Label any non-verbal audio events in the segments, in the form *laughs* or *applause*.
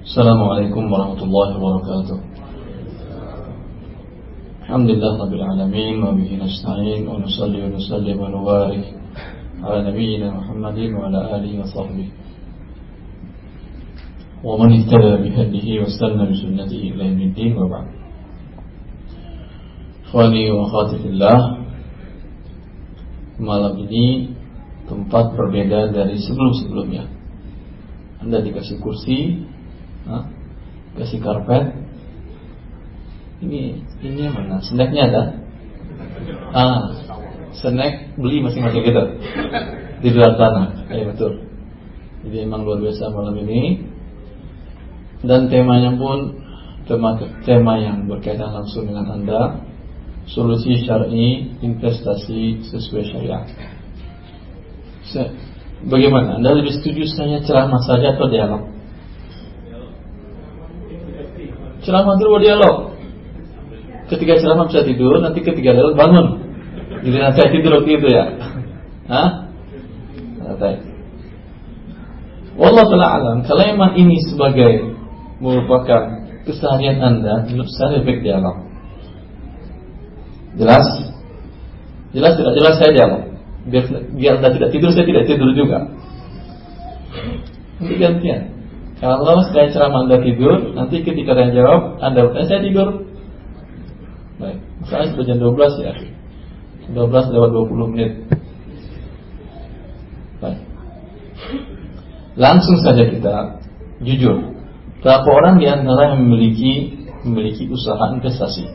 السلام عليكم ورحمة الله وبركاته. الحمد لله رب العالمين وبه نستعين ونصلي ونسلم ونبارك على نبينا محمد وعلى آله وصحبه. ومن اهتدى بهديه واستنى بسنته إلى يوم الدين وبعد. Ikhwani wa khatifillah Malam ini tempat berbeda dari sebelum-sebelumnya. Anda dikasih kursi Hah? Kasih karpet Ini ini mana? Snacknya ada? Ah, snack beli masing-masing gitu Di luar tanah Ya betul Jadi emang luar biasa malam ini Dan temanya pun tema, tema yang berkaitan langsung dengan Anda solusi syar'i investasi sesuai syariah. Bagaimana? Anda lebih setuju saya ceramah saja atau dialog? Ceramah dulu dialog. Ketika ceramah bisa tidur, nanti ketika dialog bangun. Jadi nanti *laughs* tidur waktu itu ya. Hah? Wallah taala alam. Memang ini sebagai merupakan keseharian Anda, menurut saya lebih dialog. Jelas? Jelas tidak jelas saya jawab. Biar biar anda tidak tidur saya tidak tidur juga. Nanti gantian. Kalau saya ceramah anda tidur, nanti ketika saya jawab anda bertanya saya tidur. Baik, saya sudah jam 12 ya. 12 lewat 20 menit. Baik. Langsung saja kita jujur. Berapa orang di antara yang memiliki memiliki usaha investasi?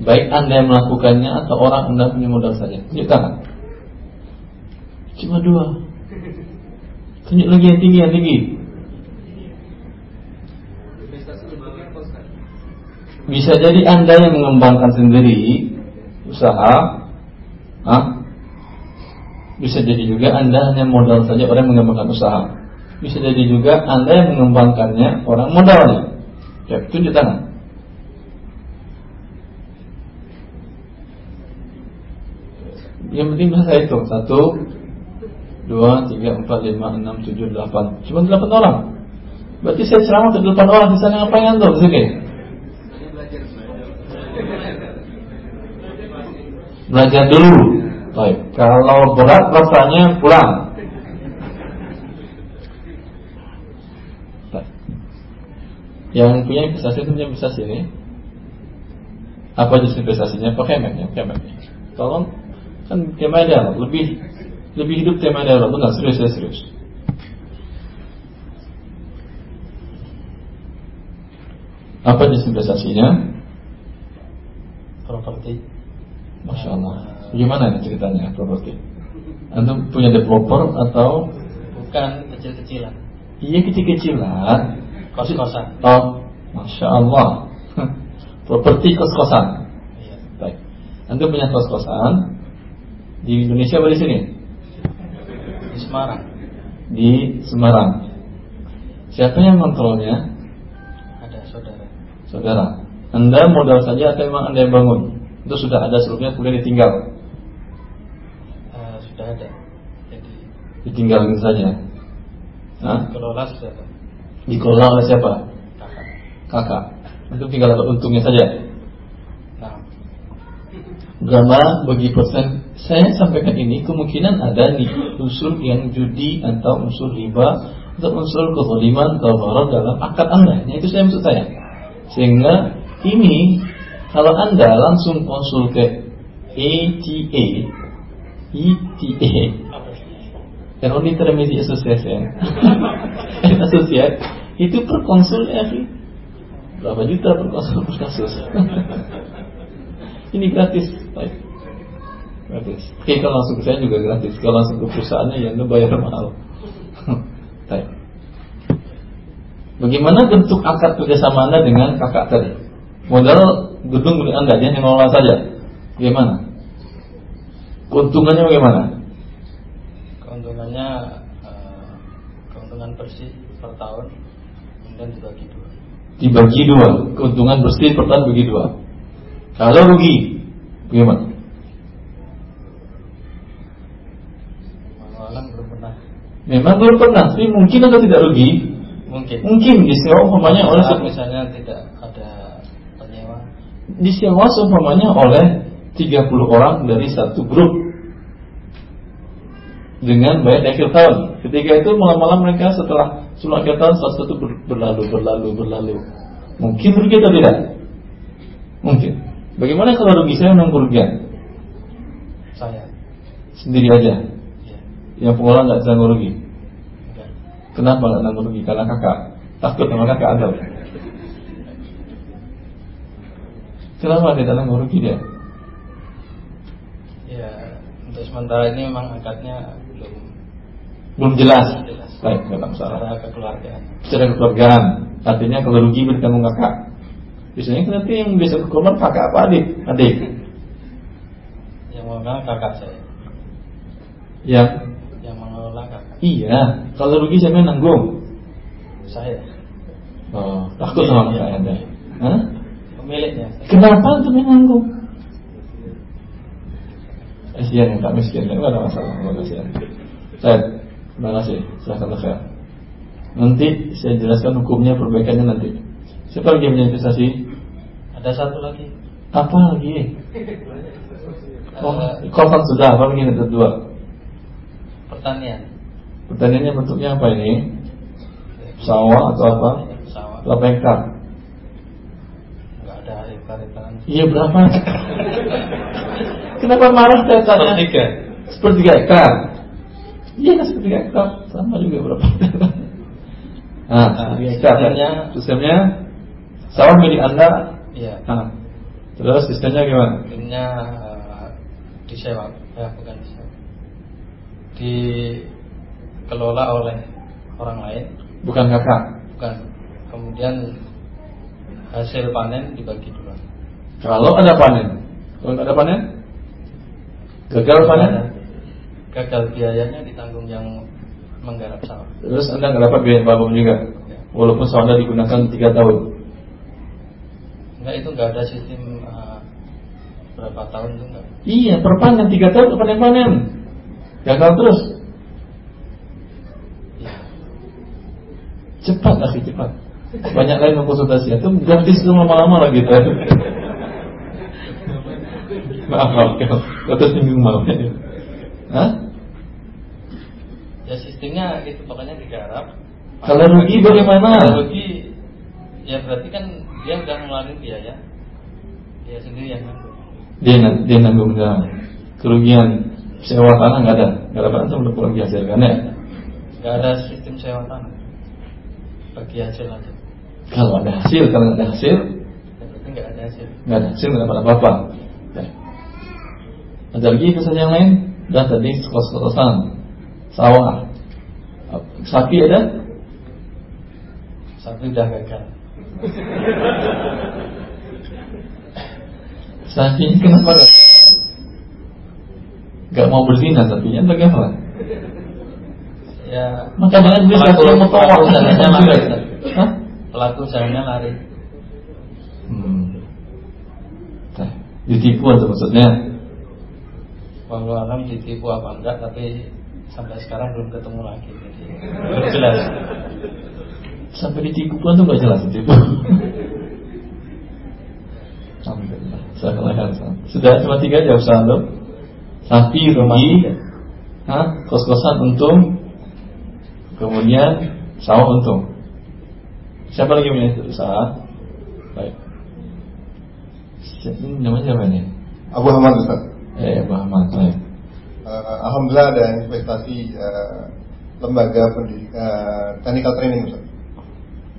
Baik anda yang melakukannya atau orang anda punya modal saja Tunjuk tangan Cuma dua Tunjuk lagi yang tinggi, yang tinggi Bisa jadi anda yang mengembangkan sendiri Usaha Hah? Bisa jadi juga anda hanya modal saja orang yang mengembangkan usaha. Bisa jadi juga anda yang mengembangkannya orang modalnya Ya, tunjuk tangan. Yang penting saya hitung. Satu Dua, tiga, empat, lima, enam, tujuh, delapan. Cuma delapan orang. Berarti saya ceramah untuk delapan orang. Di sana ngapain anda di Belajar dulu Baik Kalau berat rasanya pulang. Yang punya investasi itu punya investasi ini Apa jenis investasinya? Pakai ya, pakai Mac Tolong Kan tema dialog lebih lebih hidup tema dialog benar serius ya serius. Apa jenis investasinya? Properti. Masya Allah. Gimana ini ceritanya properti? Antum punya developer atau? Bukan kecil-kecilan. Iya kecil-kecilan. Kos-kosan. Oh, masya Allah. *laughs* properti kos-kosan. Iya. Baik. Antum punya kos-kosan, di Indonesia apa di sini? Di Semarang. Di Semarang. Siapa yang kontrolnya? Ada saudara. Saudara. Anda modal saja atau memang Anda yang bangun? Itu sudah ada seluruhnya kemudian ditinggal. Uh, sudah ada. Jadi ditinggalkan saja. Hah? Dikelola ada. Dikelola oleh siapa? Kakak. Kakak. Untuk tinggal dapat untungnya saja. Berapa bagi persen Saya sampaikan ini kemungkinan ada nih Unsur yang judi atau unsur riba Atau unsur kezaliman atau dalam akad anda Itu saya maksud saya Sehingga ini Kalau anda langsung konsul ke ATA ETA Early Intermediate Association *laughs* Associate Itu per konsul ya Berapa juta per konsul per kasus Ini gratis. Baik. Gratis. Oke, kalau langsung ke saya juga gratis. Kalau langsung ke perusahaannya ya Anda bayar mahal. *laughs* Baik. Bagaimana bentuk akad kerjasama Anda dengan kakak tadi? Modal gedung milik Anda, dia mengelola saja. Bagaimana? Keuntungannya bagaimana? Keuntungannya uh, keuntungan bersih per tahun, kemudian dibagi dua. Dibagi dua, keuntungan bersih per tahun bagi dua. Kalau rugi, bagaimana? Malam belum pernah. Memang belum pernah, tapi mungkin atau tidak rugi? Mungkin. Mungkin disewa umpamanya oleh Saat se- misalnya tidak. Disewa umpamanya oleh 30 orang dari satu grup dengan bayar akhir tahun. Ketika itu malam-malam mereka setelah sholat akhir tahun satu satu ber- berlalu berlalu berlalu. Mungkin rugi atau tidak? Mungkin. Bagaimana kalau rugi saya menanggung kerugian Saya. sendiri aja? Ya. Yang pengelola nggak tanggung rugi. Kenapa nggak tanggung rugi? Karena kakak takut sama kakak ada. Kenapa dia tanggung rugi dia? Ya, untuk sementara ini memang akadnya belum Belum jelas. jelas. Baik, nggak masalah. Secara kekeluargaan. secara kekeluargaan artinya kalau rugi bertanggung kakak biasanya nanti yang bisa berkorban kakak apa adik adik Yang mengelola kakak saya. yang Yang mengelola kakak iya kalau rugi siapa yang nanggung saya. oh, takut sama kakak anda Hah? Pemiliknya. kenapa untuk yang nanggung kasihan yang tak miskin nggak ada masalah terima kasih saya terima kasih silahkan Khair. nanti saya jelaskan hukumnya perbaikannya nanti siapa lagi yang punya investasi Ada satu lagi. apa lagi korban sudah, apa lagi yang kedua? pertanian. Pertaniannya bentuknya apa ini? Sawah atau apa? Sawah. Berapa hektar? Iya berapa? Kenapa marah saya tanya? Sepertiga. Sepertiga hektar. Iya kan sepertiga hektar, sama juga berapa? Nah, sepertiga sistemnya- sistemnya sawah milik anda. Iya. Nah, terus sistemnya gimana? Timnya eh, disewa, ya bukan disewa. Dikelola oleh orang lain, Bukan kakak. bukan. Kemudian hasil panen dibagi dua. Kalau ada panen, kalau nggak ada panen, gagal panen, Gagal biayanya ditanggung yang menggarap sawah. terus anda nggak dapat biaya babam juga, Ya. walaupun sawah anda digunakan tiga tahun. Enggak itu enggak ada sistem eh, berapa tahun itu enggak. Iya, per panen tiga tahun nggak panen panen, gagal terus. Ya. Cepat lagi cepat. Banyak lain mengkonsultasi itu gratis lama-lama lagi gitu. Maaf maaf, kau tersinggung maaf. Hah? Ya sistemnya gitu pokoknya digarap. Kalau rugi bagaimana? Kalau rugi ya berarti kan dia udah ngeluarin biaya. Dia sendiri yang nanggung. Dia dia nanggung nggak kerugian sewa tanah nggak ada, nggak dapat antum udah pulang hasil kan ya? Enggak ada sistem sewa tanah. Bagi hasil aja. Kalau ada hasil, kalau nggak ada hasil, Ya, enggak ada hasil. nggak ada hasil nggak dapat apa-apa. Ya. Ada lagi pesan yang lain? Dan tadi kos-kosan, sawah, sapi ada? Satu udah gagal. Sapinya kenapa? Gak mau berzina sapinya bagaimana? Ya Maka jangan beli sapi yang lari. Hah? Pelaku usahanya lari. Hmm. Nah, ditipu atau maksudnya? Walau alam ditipu apa enggak tapi sampai sekarang belum ketemu lagi. Jadi belum jelas. Sampai ditipu pun tuh gak jelas ditipu. Alhamdulillah. Saya. Sudah cuma tiga aja usaha lo. Sapi rugi, Hah? kos-kosan untung, kemudian sawah untung. Siapa lagi punya usaha? Baik. Siapa ini namanya siapa nih? Abu Hamad Ustaz. Eh, Muhammad. Baik. Eh, Alhamdulillah ada investasi eh, lembaga pendidikan technical training Ustaz.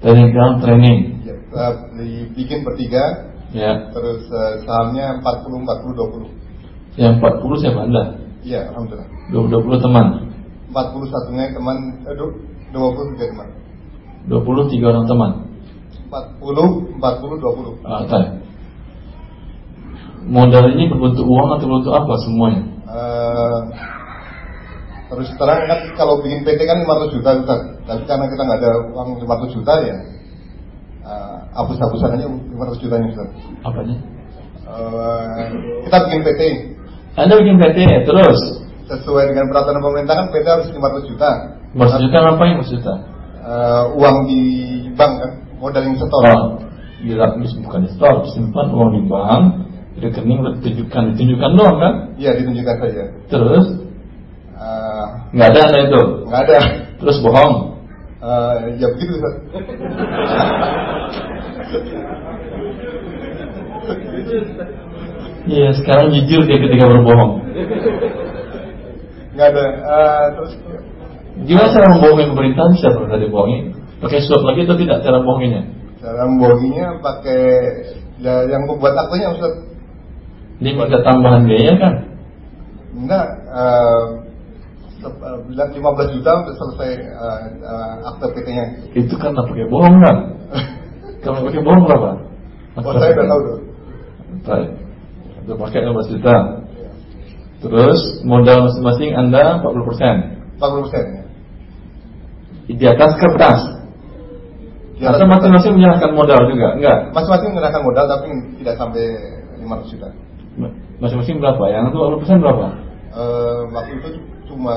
Technical training. Ya, eh, dibikin bertiga, Ya. terus eh, sahamnya 40 40 20. Yang 40 siapa Anda? Iya, alhamdulillah. 20 teman. 40 satunya teman, eh, du- 20 tiga teman. 20 tiga orang teman. 40 40 20. Ah, tahu. Modal ini berbentuk uang atau berbentuk apa semuanya? Eh, terus terang kan kalau bikin PT kan 500 juta Ustaz. Tapi karena kita nggak ada uang 500 juta ya eh, hapus-hapusan aja 500 jutanya Ustaz. Apanya? Eh, kita bikin PT Anda bikin PT terus sesuai dengan peraturan pemerintah kan PT harus 500 juta. 500 juta ngapain 500 juta? eh, uang di bank kan, modal yang setor. Oh, bila bukan di store, simpan uang di bank, rekening ditunjukkan, ditunjukkan doang kan? Iya ditunjukkan saja. Terus Eh, nggak ada ada itu, nggak ada. terus bohong. Eh, ya begitu Ustaz. Iya, sekarang jujur dia ketika berbohong. Nggak ada. Eh, terus Gimana cara membohongi pemerintah bisa pernah dibohongi? Pakai suap lagi atau tidak cara bohonginya? cara membohonginya pakai ya, yang membuat aktenya Ustaz. Dia minta tambahan biaya kan? Enggak, eh, sep- eh, bilang 15 juta untuk selesai eh, eh, akte PT-nya. Itu karena pakai bohong kan? *laughs* Kalau pakai bohong berapa? Oh saya udah tahu tuh. Baik. Udah pakai 15 juta. Terus modal masing-masing Anda 40% 40 persen. Ya. Di atas kertas. Di Atau atas- masing-masing menyerahkan modal juga? Enggak. Masing-masing menyerahkan modal tapi tidak sampai 500 juta. Masing-masing berapa? Yang itu 40% berapa? Eh, waktu itu cuma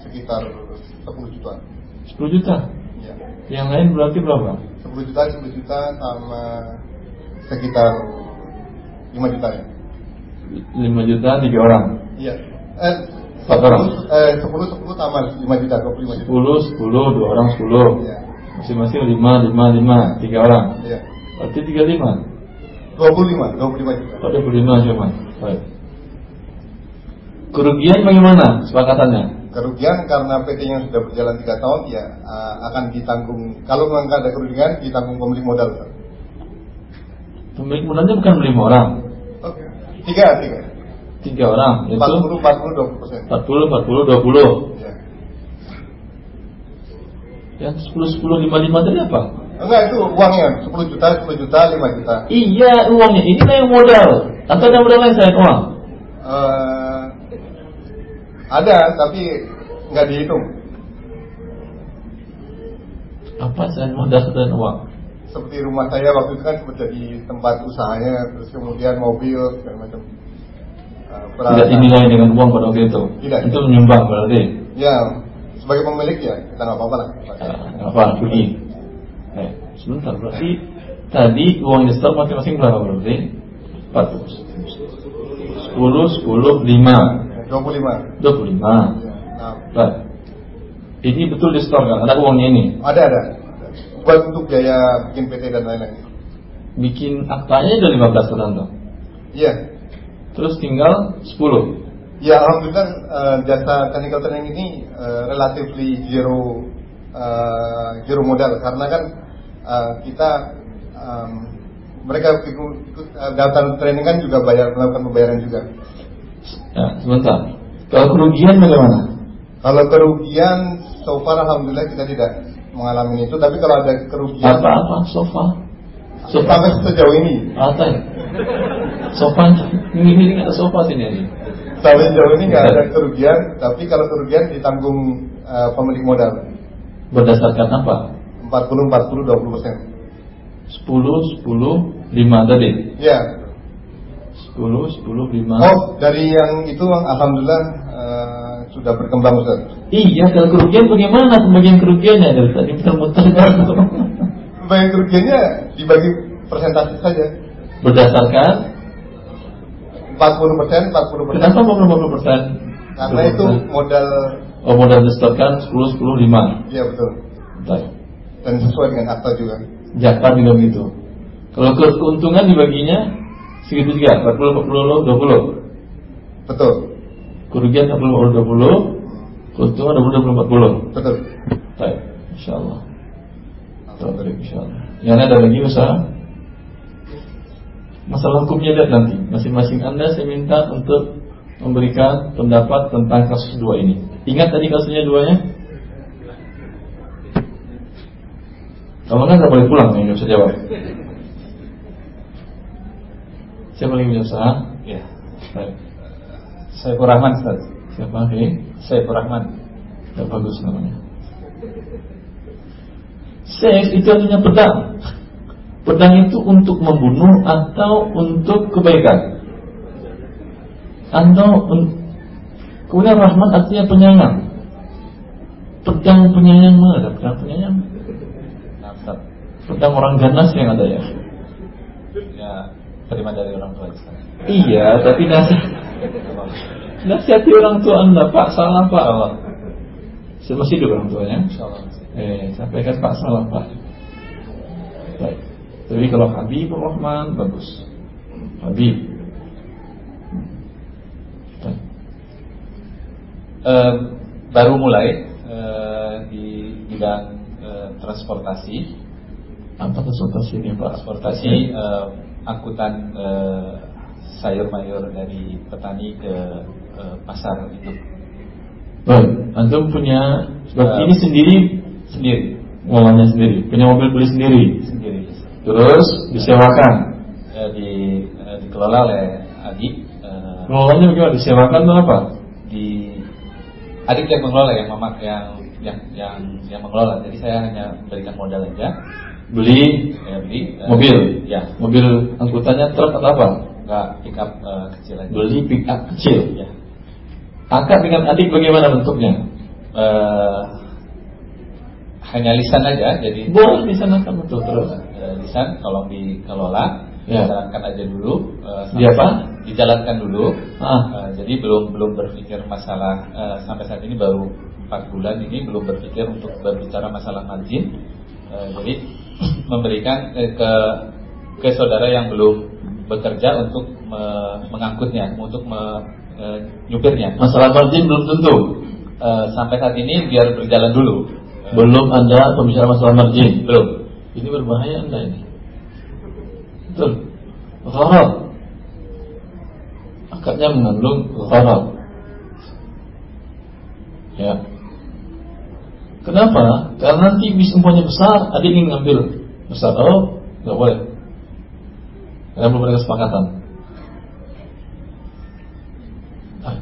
sekitar 10 juta. 10 juta. Ya. Yang lain berarti berapa? 10 juta, 10 juta sama sekitar 5 juta ya. 5 juta tiga orang. Iya. Eh, Empat orang. Eh, 10 10 tambah 5 juta, 25 juta. 10, 10, dua orang 10. Iya. Masing-masing 5, 5, 5, tiga orang. Iya. Berarti 35. 25, 25 juta. Oh, 25 cuma. Baik. Kerugian bagaimana sepakatannya? Kerugian karena PT-nya sudah berjalan 3 tahun ya eh, akan ditanggung kalau memang ada kerugian ditanggung pemilik modal. Pemilik modalnya bukan lima orang, Oh, tiga, tiga. tiga orang. Itu 40, 40, 20 persen. 40, 40, 20. Ya. Yang 10, 10, 5, 5 tadi apa? Enggak itu uangnya 10 juta, 10 juta, 5 juta. Iya uangnya, inilah yang modal. Atau ada modal lain selain uang? Eh, ada tapi nggak dihitung. Apa selain modal dan uang? Seperti rumah saya waktu itu kan sempat jadi tempat usahanya, terus kemudian mobil segala macam. Eh, Tidak dinilai dengan uang pada waktu itu. Tidak. Itu menyumbang berarti. Ya, sebagai pemilik ya kita nggak apa-apa lah. Ah, apa pergi eh, sebentar berarti tadi uang store masing-masing berapa berarti 40 10 10 5 25. 25 Ya. Nah, Baik. ini betul di store kan ada uangnya ini ada ada. Buat untuk biaya bikin PT dan lain-lain. bikin aktanya udah 15 Fernando Iya. terus tinggal 10 Ya alhamdulillah eh, jasa technical training ini eh, relatively zero eh, zero modal. Karena kan eh, kita em, mereka ikut, ikut eh, daftar training kan juga bayar melakukan pembayaran juga. ya, sebentar. Kalau kerugian bagaimana? Kalau kerugian so far alhamdulillah kita tidak mengalami itu. Tapi kalau ada kerugian apa-apa sofa? Sofa. Sampai sejauh ini. Apa ya? Sofa ini ini nggak ada sofa sini ini sampai sejauh ini nggak ada. kerugian. Tapi kalau kerugian ditanggung eh, pemilik modal berdasarkan apa 40 40 20 persen. 10 10 5 tadi Ya 10 10 5 Oh, dari yang itu alhamdulillah eh, sudah berkembang Ustaz. Iya, kalau kerugian bagaimana pembagian kerugiannya dari tadi muter-muter *laughs* Bagian kerugiannya dibagi persentase saja. berdasarkan 40 persen, 40 persen. kenapa 40 persen? Karena itu modal, oh modal disetorkan 10 10 5 ya betul. Baik. Dan sesuai dengan akta juga. Jakarta juga begitu. Kalau ke- keuntungan dibaginya segitu juga 40 40 20. Betul, Kerugian 40 20 keuntungan 20 20 40. betul. Baik, insyaallah. Baik, insyaallah. Yang ada lagi usaha? Masalah hukumnya lihat nanti. Masing-masing Anda saya minta untuk memberikan pendapat tentang kasus dua ini. Ingat tadi kasusnya duanya? Kalau nggak nggak boleh pulang, nggak bisa jawab. Siapa lagi usaha? Ya. Baik. Saiful Rahman Ustaz. Siapa? Hei, Saiful Rahman. Gak bagus namanya. Seks itu artinya pedang. Pedang itu untuk membunuh atau untuk kebaikan. Atau kemudian rahmat artinya penyayang. Pedang penyayang mana ada pedang penyayang? Ustaz. Tentang orang ganas yang ada ya. Ya, terima dari orang tua. Iya, tapi nasihat nasihati orang tua anda Pak salah Pak. Insyaallah. Masih hidup orang tuanya. Eh, sampaikan Pak salah Pak. Baik. Tapi kalau Habibur Rahman bagus. Habib. Baik. Eh, baru mulai eh, di bidang eh, transportasi, Apa konsultasi ini Pak? transportasi eh, angkutan eh, sayur mayur dari petani ke eh, pasar itu Baik. Antum punya Eh, ini sendiri sendiri, ngolahnya sendiri, punya mobil beli sendiri. sendiri. Terus disewakan. Eh, di eh, dikelola oleh adik eh, Ngelolanya bagaimana? Disewakan atau apa? di adik yang mengelola yang memak yang yang yang yang mengelola. Jadi saya hanya berikan modal aja, Beli saya beli eh, mobil. Ya, Mobil angkutannya truk atau apa? enggak pick up eh, kecil aja. Beli pick up kecil. Ya. Akad dengan adik bagaimana bentuknya? Eh, hanya lisan aja, jadi Boleh di sana kan betul terus. eh, lisan tolong dikelola, Ya. dijalankan aja dulu. eh, Di apa? Dijalankan dulu. Ah, Eh, jadi belum belum berpikir masalah eh, sampai saat ini baru empat bulan ini belum berpikir untuk berbicara masalah margin. Eh, jadi *clears throat* memberikan eh, ke ke saudara yang belum bekerja untuk me- mengangkutnya, untuk me- nyupirnya. masalah margin belum tentu. Eh, sampai saat ini biar berjalan dulu. Eh, Belum ada pembicaraan masalah margin. belum. Ini berbahaya anda ini. Betul. Gharar. Akadnya mengandung gharar. Ya. Kenapa? Karena nanti bis umpamanya besar, adik ingin ngambil besar. Oh, nggak boleh. Karena belum ada kesepakatan. Nah,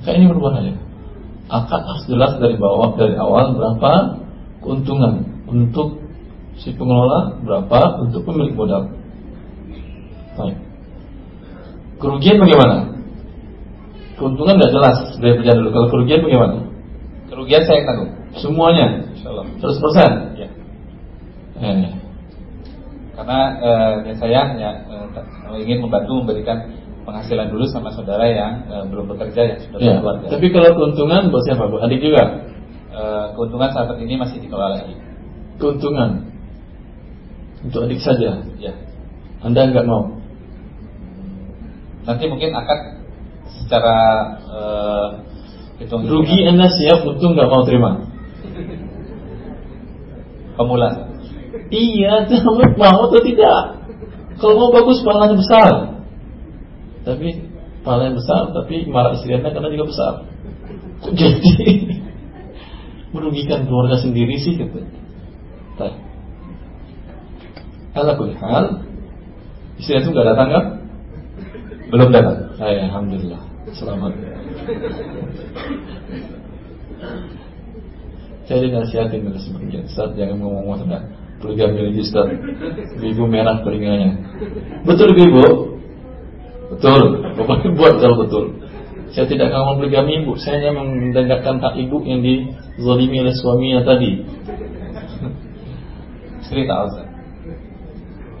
kayak ini berbahaya. Akad harus jelas dari bawah dari awal berapa keuntungan untuk si pengelola, berapa untuk pemilik modal. Baik. Kerugian bagaimana? Keuntungan nggak jelas dari berjalan dulu. Kalau kerugian bagaimana? Kerugian saya yang tanggung. Semuanya Insyaallah. 100%. Ya. Eh, Karena eh, saya hanya eh, ingin membantu memberikan penghasilan dulu sama saudara yang eh, belum bekerja yang sudah ya. berkeluarga. Tapi kalau keuntungan buat siapa? Buat adik juga. Eh, keuntungan saat ini masih dikelola lagi. Keuntungan untuk adik saja. Ya. Anda nggak mau. Nanti mungkin akan secara eh, hitung Rugi Anda siap, untung nggak mau terima. pemula. Iya, kamu mau atau tidak? Kalau mau bagus, pahalanya besar. Tapi pahalanya besar, tapi marah istri anda karena juga besar. Jadi merugikan keluarga sendiri sih gitu. Ala hal, istri itu nggak datang kan? Belum datang. Saya alhamdulillah. Selamat. Saya dinasihatin dari sebagian Ustaz jangan ngomong-ngomong tentang poligami lagi Ustaz. Ibu merah telinganya Betul ibu? Betul. Bapak buat kalau betul. Saya tidak akan ngomong poligami ibu. Saya hanya mendengarkan hak ibu yang dizalimi oleh suaminya tadi. Tahu Ustaz.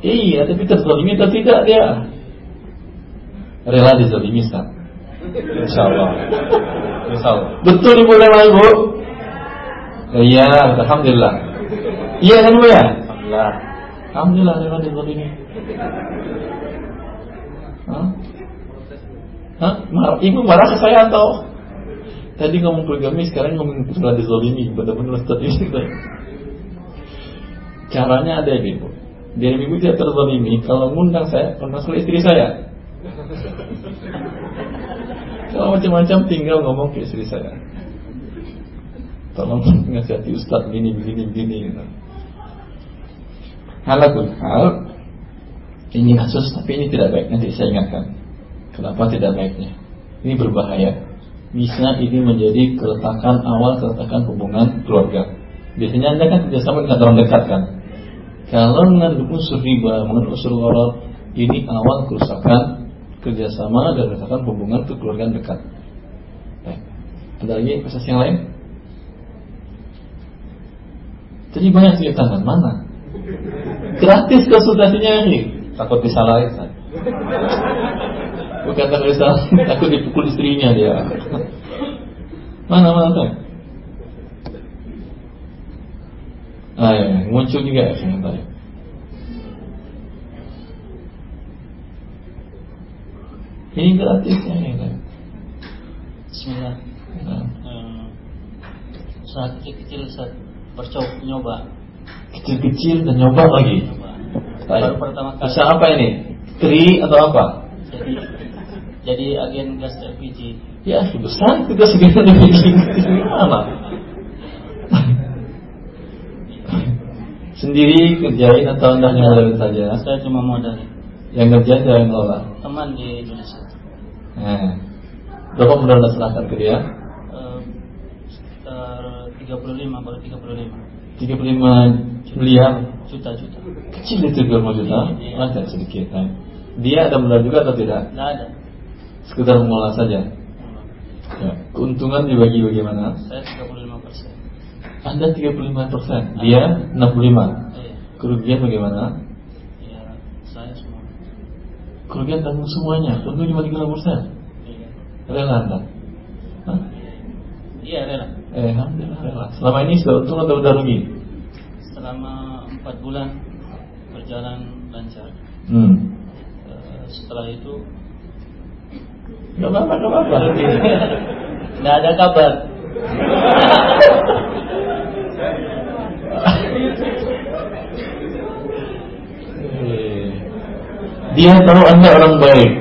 Iya tapi terzalimi atau tidak dia? Rela dizalimi Ustaz Insya Allah. Insya Allah. Betul ibu rela ibu? Iya Alhamdulillah Iya kan ibu ya? Alhamdulillah. Alhamdulillah rela dizalimi Hah? Hah? Marah, ibu marah ke saya atau? Tadi ngomong poligami, sekarang ngomong rela dizalimi Benar-benar Ustaz ini Caranya ada ya ibu Biar ibu tidak terzalimi Kalau ngundang saya, termasuk istri saya Kalau macam-macam tinggal ngomong ke istri saya. Tolong *laughs* ngasihati Ustaz begini, begini, begini gitu. Hal Ini kasus tapi ini tidak baik. Nanti saya ingatkan. Kenapa tidak baiknya? Ini berbahaya. Bisa ini menjadi keretakan awal Keretakan hubungan keluarga. Biasanya anda kan kerjasama dengan orang dekat kan? Kalau mengandung unsur riba Mengandung unsur gharar Ini awal kerusakan Kerjasama dan keretakan hubungan kekeluargaan dekat Baik. Ada lagi proses yang lain? Tadi banyak cerita kan mana? Gratis konsultasinya ini. Takut disalahin. Bukan takut disalahin, takut dipukul istrinya dia. Mana mana saya? Ah, ya, muncul juga ya ternyata ya. Ini gratis ya, ini kan. Bismillah. Nah, Eh, Saat kecil-kecil saat bercoba nyoba. Kecil-kecil dan nyoba lagi. nyoba. Baru pertama kali. Bisa apa ini? Tri atau apa? Jadi jadi agen gas LPG. Ya, besar tugas segala lebih gimana? Sendiri kerjain atau anda ngelarin saja? Saya cuma modal Yang kerja saya yang ngelola. teman di Indonesia. Nah, berapa modal anda serahkan ke dia? Eh, sekitar 35 baru 35 35 miliar. juta-juta. Kecil itu 25 juta, ada sedikit. Nah, Dia ada modal juga atau tidak? Tidak ada. Sekedar mengelola saja. Ya. Keuntungan dibagi bagaimana? Saya 35 persen. Anda 35 persen, dia 65. Iya. Kerugian bagaimana? Kerugian tanggung semuanya, untung cuma 30 persen. Iya. Rela Anda? Hah? Iya rela. Eh, Alhamdulillah rela. Selama ini sudah untung atau sudah rugi? Selama 4 bulan berjalan lancar. Hmm. Eh, setelah itu Gak apa-apa, gak apa-apa. tidak ada kabar. *laughs* Dia tahu Anda orang baik.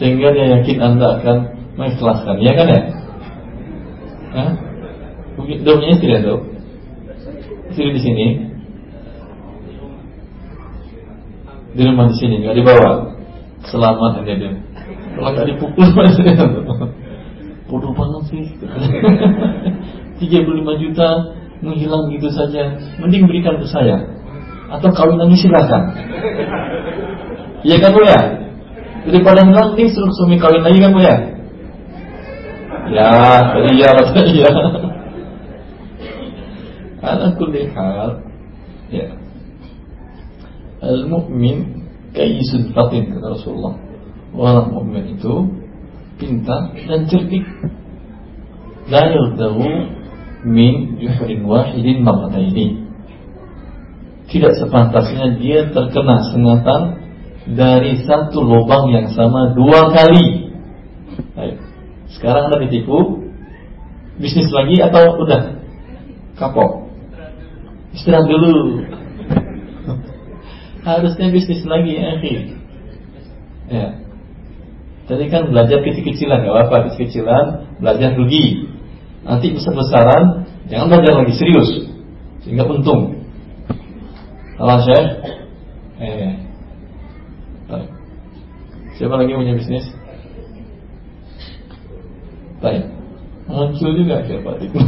Sehingga dia yakin Anda akan mengikhlaskan. Ya kan ya? Hah? Udah punya istri atau? Istri di sini. Di rumah di sini, nggak dibawa. Selamat aja dia. Kalau nggak dipukul *laughs* Bodoh banget sih. *laughs* 35 juta menghilang gitu saja. Mending berikan ke saya Atau kawin lagi silakan. Iya kan Bu ya? Daripada nih suruh suami kawin lagi kan Bu ya? Ya, iya iya Ala kulli Ya. Al-mu'min Kayyisun fatin kata Rasulullah. Orang mu'min itu Pintar dan cerdik. La yardahu Min yuhrin wahidin marrataini Tidak sepantasnya dia terkena sengatan Dari satu lubang yang sama dua kali. Baik. Sekarang anda ditipu. Bisnis lagi atau udah? Kapok. Istirahat dulu. *laughs* Harusnya bisnis lagi ya akhi. Ya. Tadi kan belajar kecil-kecilan Gak apa-apa kecil-kecilan Belajar rugi. Nanti besar-besaran Jangan belajar lagi serius Sehingga untung Salah Syekh. Eh. Baik. Siapa lagi punya bisnis? Baik. Muncul juga siapa itu *laughs*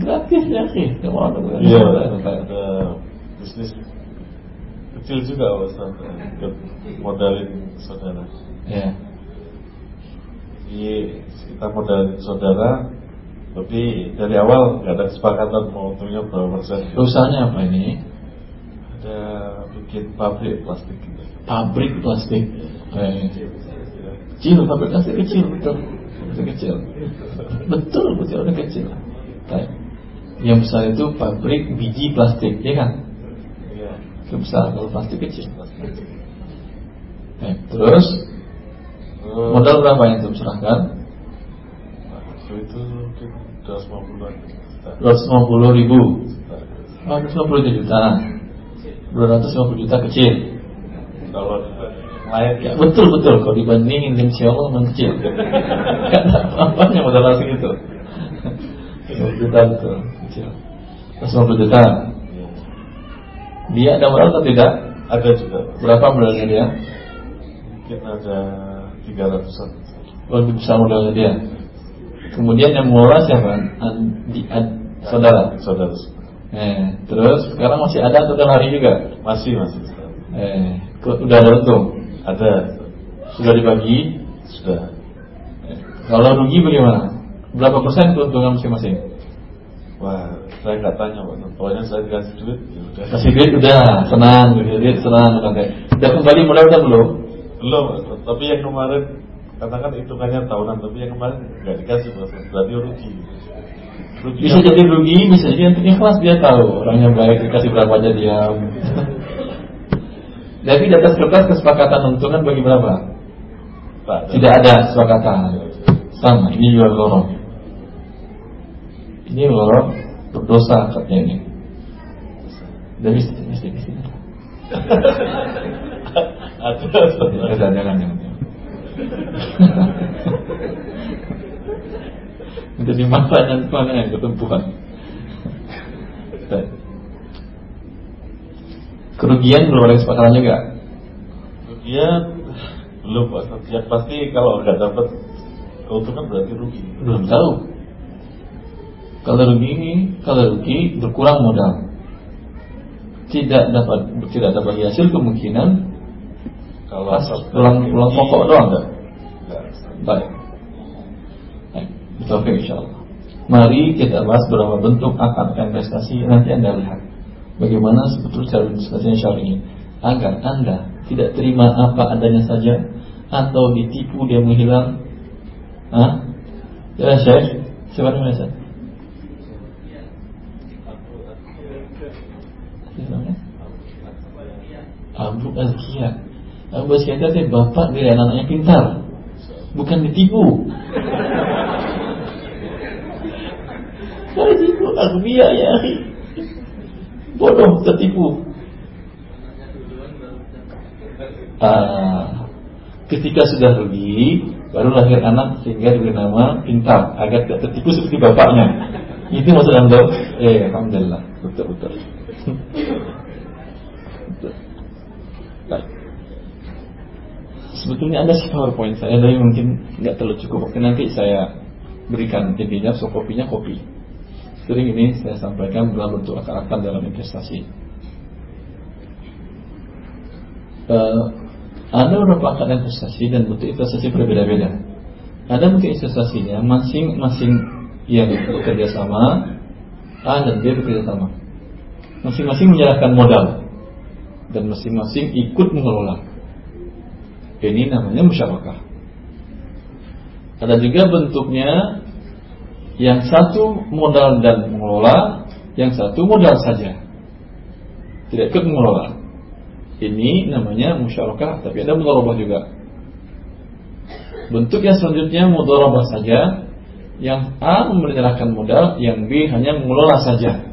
Gratis ya sih. Iya, ada, ada bisnis kecil juga Ustaz ikut modalin saudara. Ya Jadi kita modalin saudara, tapi dari awal nggak ada kesepakatan mau untungnya berapa persen. Usahanya apa ini? Ada bikin pabrik plastik gitu. Pabrik plastik Eh, Kecil, pabrik plastik kecil Betul Pabrik kecil Betul, betul, ada kecil Baik. Yang besar itu pabrik biji plastik Ya kan? Iya. Itu besar, kalau plastik kecil Baik, Terus Terus, Modal berapa yang itu serahkan? Waktu itu mungkin 250-an juta. 250 ribu Juta. Oh, 250 juta 250 juta kecil Kalau Ya, betul betul kalau dibandingin insya Allah memang kecil. *laughs* Ada apa-apanya modal asing itu. 50 juta betul kecil. 150 juta. Dia ada modal atau tidak? Ada juga. Berapa modalnya dia? Mungkin ada 300-an. Lebih besar modalnya dia. Kemudian yang mengelola siapa? An- di- ad- saudara. Saudara. Eh, terus sekarang masih ada atau udah lari juga? Masih masih. Eh, kok udah ada untung? Ada. Sudah dibagi? Sudah. Eh, Kalau rugi bagaimana? Berapa persen keuntungan masing-masing? Wah, saya nggak tanya pak pokoknya saya dikasih duit ya udah Kasih duit udah senang, kasih duit senang, udah kayak. Udah kembali modal udah belum? belum tapi yang kemarin katakan hitungannya tahunan tapi yang kemarin nggak dikasih berarti rugi rugi Bisa jadi rugi, bisa jadi nanti ikhlas dia tahu orangnya baik dikasih berapa aja diam. *laughs* Tapi di atas kertas kesepakatan untungan bagi berapa? Tidak ada kesepakatan. Sama, ini juga lorong. Ini lorong berdosa katanya ini. Dan mesti, mesti, mesti. ada Jangan, jangan, jangan. Jadi masanya mana yang ketumpuan. Kerugian belum ada kesepakatan juga. kerugian belum yang pasti kalau nggak dapat keuntungan berarti rugi Belum tahu. Kalau rugi, kalau rugi berkurang modal. Tidak dapat tidak dapat hasil kemungkinan kalau pulang rugi, pulang pokok doang. nggak Baik. Baik. Itu oke insya Allah. Mari kita bahas beberapa bentuk akad investasi nanti anda lihat bagaimana sebetulnya cara investasinya syar'i agar anda tidak terima apa adanya saja atau ditipu dia menghilang. Hah? Ya Syekh, siapa namanya Syekh? Abu Azkia. Abu Azkia itu bapak dari anak-anaknya pintar bukan ditipu. Kalau ditipu agbiya ya. Bodoh tertipu. Ah, ketika sudah rugi, baru lahir anak sehingga diberi nama pintar agar tidak tertipu seperti bapaknya. Itu maksud anda? Eh, alhamdulillah, betul betul. betul. Baik. Sebetulnya ada sih PowerPoint saya, tapi mungkin nggak terlalu cukup. Oke, nanti saya berikan intinya, so kopinya kopi. Sering ini saya sampaikan dalam bentuk akal-akal dalam investasi. Eh, ada beberapa akad investasi dan bentuk investasi berbeda-beda. Ada bentuk investasinya masing-masing yang bekerja sama, A dan B bekerja sama. Masing-masing menyerahkan modal dan masing-masing ikut mengelola. Ini namanya musyarakah. Ada juga bentuknya yang satu modal dan mengelola, yang satu modal saja. Tidak ikut mengelola. Ini namanya musyarakah, tapi ada mudharabah juga. Bentuk yang selanjutnya mudharabah saja, yang A menyerahkan modal, yang B hanya mengelola saja.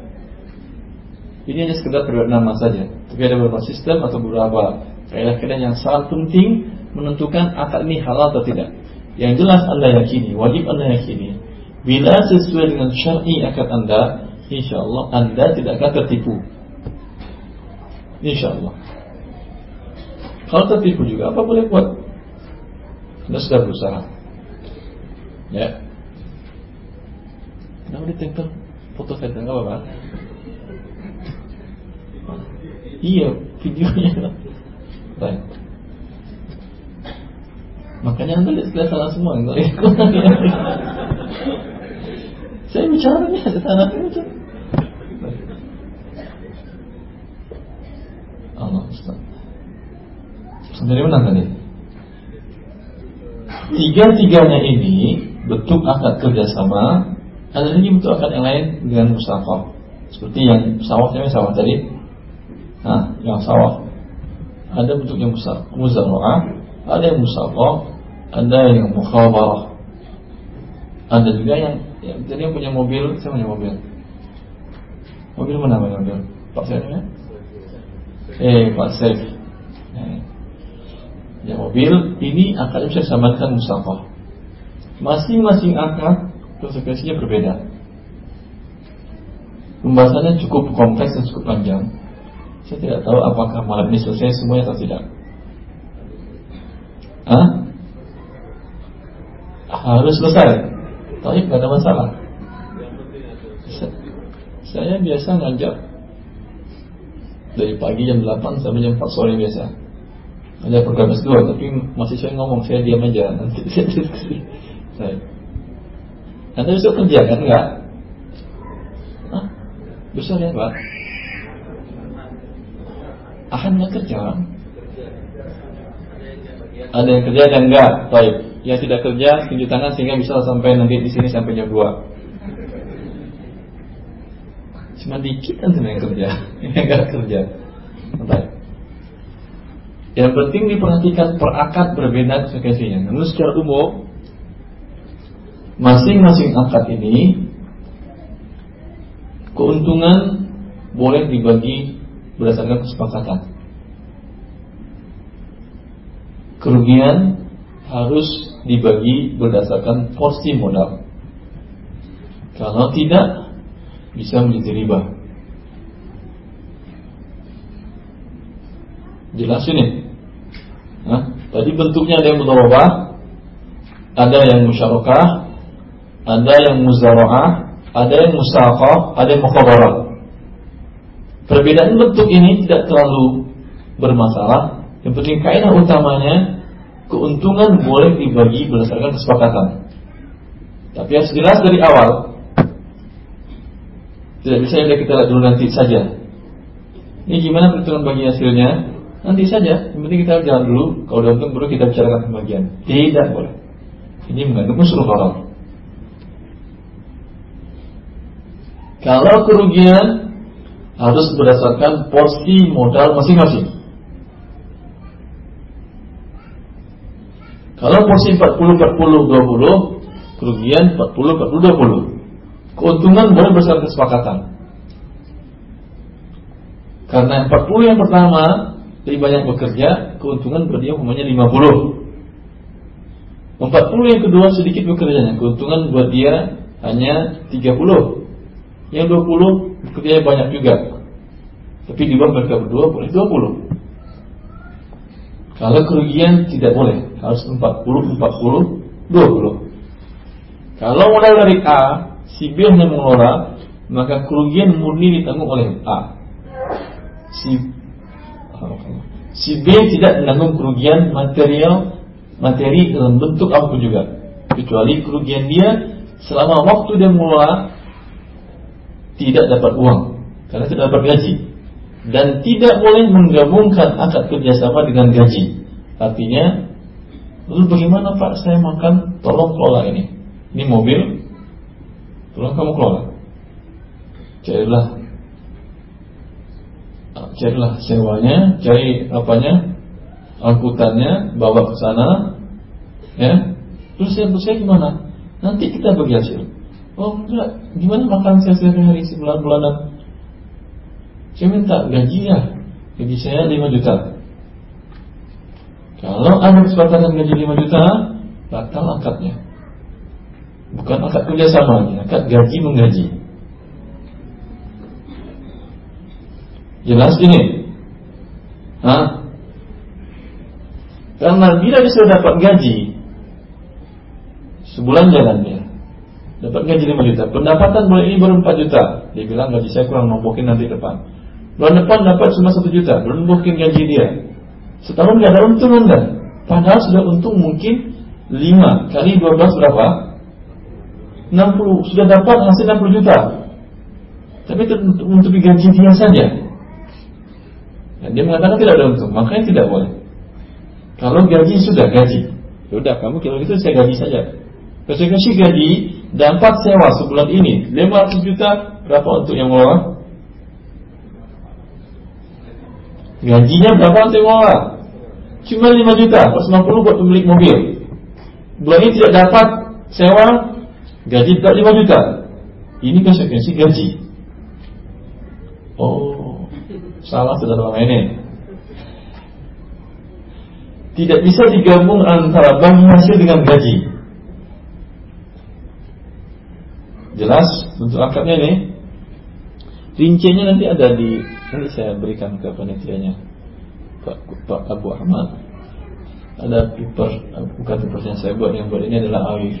Ini hanya sekedar perbedaan nama saja. Tapi ada beberapa sistem atau beberapa kaidah-kaidah yang sangat penting menentukan akad ini halal atau tidak. Yang jelas anda yakini, wajib anda yakini, bila sesuai dengan syar'i akad anda, insya Allah anda tidak akan tertipu. Insya Allah. Kalau tertipu juga, apa boleh buat? Anda sudah berusaha. Ya. Kenapa ditempel foto saya nggak apa-apa? Iya, videonya. Baik. Makanya anda lihat sudah salah semua enggak ikut. *laughs* Saya bicaranya sana itu. Allah Ustaz. Dari mana tadi? Tiga-tiganya ini bentuk akad kerjasama. Ada lagi bentuk akad yang lain dengan musafah. Seperti yang sawah saya sawah tadi. Nah, yang sawah. Ada bentuknya muzarra'ah, ada yang musafah, ada yang mukhawarah. Ada juga yang ya, jadi yang punya mobil, saya punya mobil. Mobil mana namanya mobil? Pak Saif ya? Eh, Pak Saif. Eh. Ya mobil ini akadnya bisa disamakan musafah. Masing-masing akad konsekuensinya berbeda. Pembahasannya cukup kompleks dan cukup panjang. Saya tidak tahu apakah malam ini selesai semuanya atau tidak. Hah? Harus selesai. Tapi nggak ada masalah. Saya biasa ngajak dari pagi jam 8 sampai jam 4 sore biasa. Ada program S2 tapi masih saya ngomong saya diam aja nanti saya diskusi. Saya. Bisa kerja kan enggak? Hah? Besar ya Pak? Ahad nggak kerja Ada yang kerja dan enggak? Baik. Yang tidak kerja tunjuk tangan sehingga bisa sampai nanti di sini sampai jam 2 Cuma dikit kan yang kerja. *laughs* Yang enggak kerja. Baik. Yang penting diperhatikan perakad berbeda konsekuensinya. Namun secara umum, masing-masing akad ini keuntungan boleh dibagi berdasarkan kesepakatan. Kerugian harus dibagi berdasarkan porsi modal. Kalau tidak, bisa menjadi riba. Jelas ini. Nah, tadi bentuknya ada yang mudharabah, ada yang musyarakah, ada yang muzaraah, ada yang musaqah, ada yang mukhabarah. Perbedaan bentuk ini tidak terlalu bermasalah. Yang penting kaidah utamanya keuntungan boleh dibagi berdasarkan kesepakatan. Tapi harus jelas dari awal. Tidak bisa yang kita lihat dulu nanti saja. Ini gimana perhitungan bagi hasilnya? Nanti saja, yang penting kita jalan dulu. Kalau udah untung baru kita bicarakan pembagian. Tidak boleh. Ini mengandung unsur haram. Kalau kerugian harus berdasarkan porsi modal masing-masing. Kalau porsi 40 40 20, kerugian 40 40 20. Keuntungan boleh berdasarkan kesepakatan. Karena 40 yang pertama lebih banyak bekerja, keuntungan dia umumnya 50. 40 yang kedua sedikit bekerjanya, keuntungan buat dia hanya 30. Yang 20 bekerja banyak juga. Tapi di bawah mereka berdua boleh 20. Kalau kerugian tidak boleh, harus 40 40 20. Kalau modal dari A, si B hanya mengelola, maka kerugian murni ditanggung oleh A. Si si B tidak menanggung kerugian material materi dalam bentuk apa pun juga kecuali kerugian dia selama waktu dia mengelola tidak dapat uang karena tidak dapat gaji dan tidak boleh menggabungkan akad kerjasama dengan gaji. Artinya lalu bagaimana Pak saya makan tolong kelola ini? Ini mobil tolong kamu kelola. Carilah. Carilah sewanya cari apanya angkutannya bawa ke sana ya. Terus saya saya gimana? Nanti kita bagi hasil. Oh enggak. Gimana makan saya sehari hari sebulan bulanan saya minta gaji ya gaji saya 5 juta. Kalau ada kesepakatan gaji 5 juta batal akadnya bukan akad kerjasama akad gaji menggaji. Jelas ini? Hah? Karena bila sudah dapat gaji Sebulan jalannya Dapat gaji 5 juta. Pendapatan bulan ini baru 4 juta. Dia bilang gaji saya kurang nombokin nanti depan Bulan depan dapat cuma 1 juta. Belum nombokin gaji dia. Setahun gak ada untung anda. Padahal sudah untung mungkin 5 kali 12 berapa? 60 Sudah dapat hasil 60 juta. Tapi itu untuk gaji dia saja. Dan dia mengatakan tidak ada untung. Makanya tidak boleh. Kalau gaji sudah gaji, sudah kamu kalau gitu saya gaji saja. Kasih gaji, dapat sewa sebulan ini. 500 juta, berapa untuk yang mengelola? Gajinya berapa mengelola? Cuma 5 juta, 150 buat pemilik mobil. Bulan ini tidak dapat sewa, gaji tak 5 juta. Ini konsekuensi gaji. Oh, salah lama ini tidak bisa digabung antara bagi hasil dengan gaji. Jelas untuk akadnya ini. Rinciannya nanti ada di nanti saya berikan ke panitianya Pak, Pak Abu Ahmad. Ada paper bukan paper yang saya buat yang buat ini adalah AWV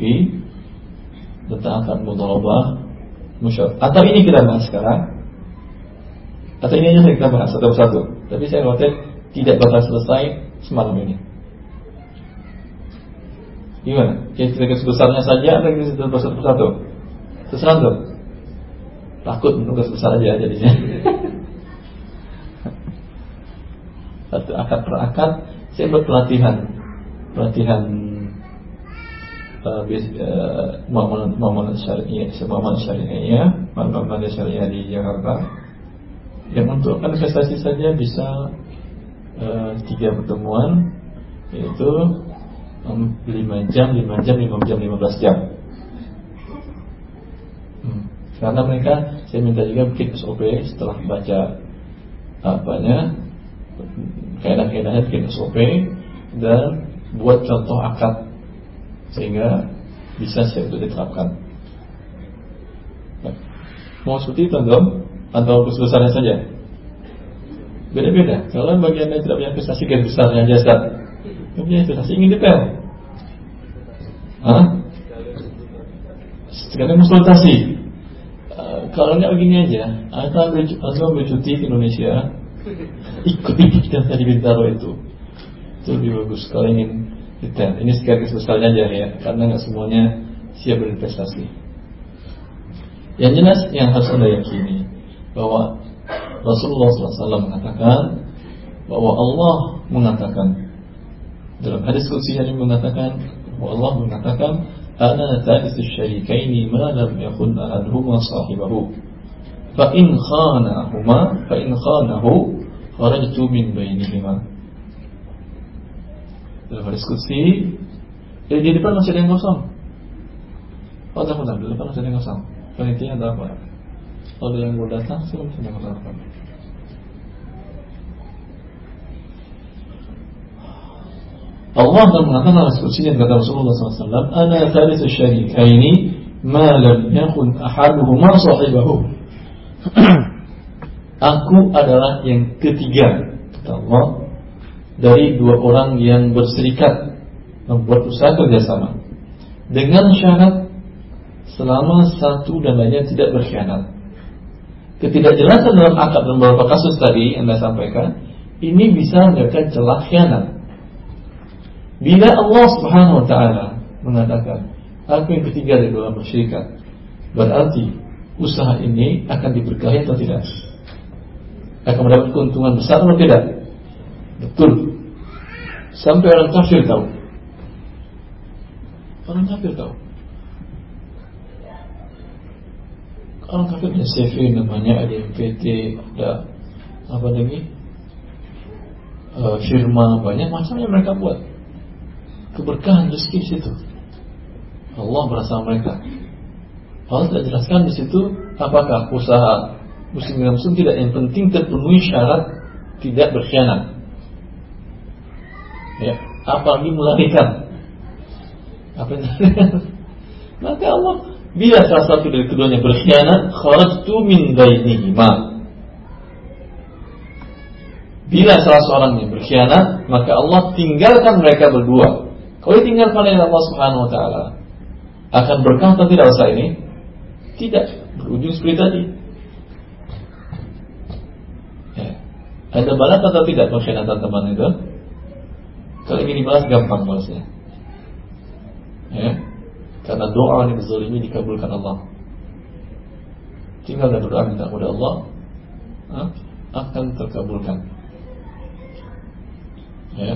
tentang akad mudharabah musyar. Atau ini kita bahas sekarang. Atau ini aja kita bahas satu-satu. Tapi saya khawatir tidak bakal selesai semalam ini. Gimana? Kasih besarnya saja atau besar satu? Terserah tuh. takut menugas besar aja jadinya. *laughs* Satu akad per akad saya buat pelatihan pelatihan uh, uh, syariah muamalah syariah muamalah syariah di Jakarta yang untuk investasi saja bisa uh, tiga pertemuan yaitu um, 5 jam, 5 jam, 5 jam, 15 jam. Hmm. Karena mereka, saya minta juga bikin SOP setelah baca apanya, kaidah-kaidahnya bikin SOP dan buat contoh akad sehingga bisa siap untuk diterapkan. Mau seperti itu dong? Atau besar-besarnya saja? Beda-beda. Kalau bagian yang tidak punya investasi garis besarnya jasa, punya investasi ingin detail. Hah? Sekalian konsultasi. Uh, kalau enggak begini aja, atau ambil, ambil cuti ke Indonesia, ikuti yang tadi Bintaro itu. Itu lebih bagus. Kalau ingin detail ini sekaligus besarnya aja ya karena nggak semuanya siap berinvestasi. Yang jelas yang harus anda yakini bahwa Rasulullah SAW mengatakan bahwa Allah mengatakan dalam hadis kudsi yang mengatakan bahwa Allah mengatakan ana thalithu syarikaini ma lam yakun ahaduhuma sahibahu. Fa in khanahuma fa kharajtu min bainihima dalam hadis kutsi eh, di depan masih ada yang kosong oh tak di depan masih ada yang kosong panitia ada apa kalau yang mau datang sih masih ada yang kosong Allah telah mengatakan dalam kursinya kata Rasulullah SAW Ana thalithu syarikaini Ma lam yakun ahaduhuma sahibahu Aku adalah yang ketiga Kata Allah dari dua orang yang berserikat membuat usaha kerjasama dengan syarat selama satu dan lainnya tidak berkhianat. Ketidakjelasan dalam akad dan beberapa kasus tadi yang Anda sampaikan ini bisa menyebabkan celah khianat. Bila Allah Subhanahu wa taala mengatakan, aku yang ketiga dari orang berserikat, berarti usaha ini akan diberkahi atau tidak? Akan mendapat keuntungan besar atau tidak? Betul. Sampai orang kafir tahu. Orang kafir tahu. Orang kafir punya CV namanya ada MPT, ada apa lagi? Uh, firma banyak macamnya mereka buat. Keberkahan rezeki di situ. Allah bersama mereka. Allah tidak jelaskan di situ apakah usaha muslim dan muslim tidak. Yang penting terpenuhi syarat tidak berkhianat. Ya, apalagi melarikan apa *laughs* maka Allah bila salah satu dari keduanya berkhianat kharajtu min bainihima. Bila salah seorang yang berkhianat maka Allah tinggalkan mereka berdua. Kalau ditinggalkan oleh Allah Subhanahu wa taala akan berkah atau tidak usaha ini? Tidak. Berujung seperti tadi ada balas atau tidak pengkhianatan teman itu kalau ingin dibalas gampang balasnya. Ya. Karena doa yang dizalimi dikabulkan Allah. Tinggal berdoa minta kepada Allah ha? akan terkabulkan. Ya.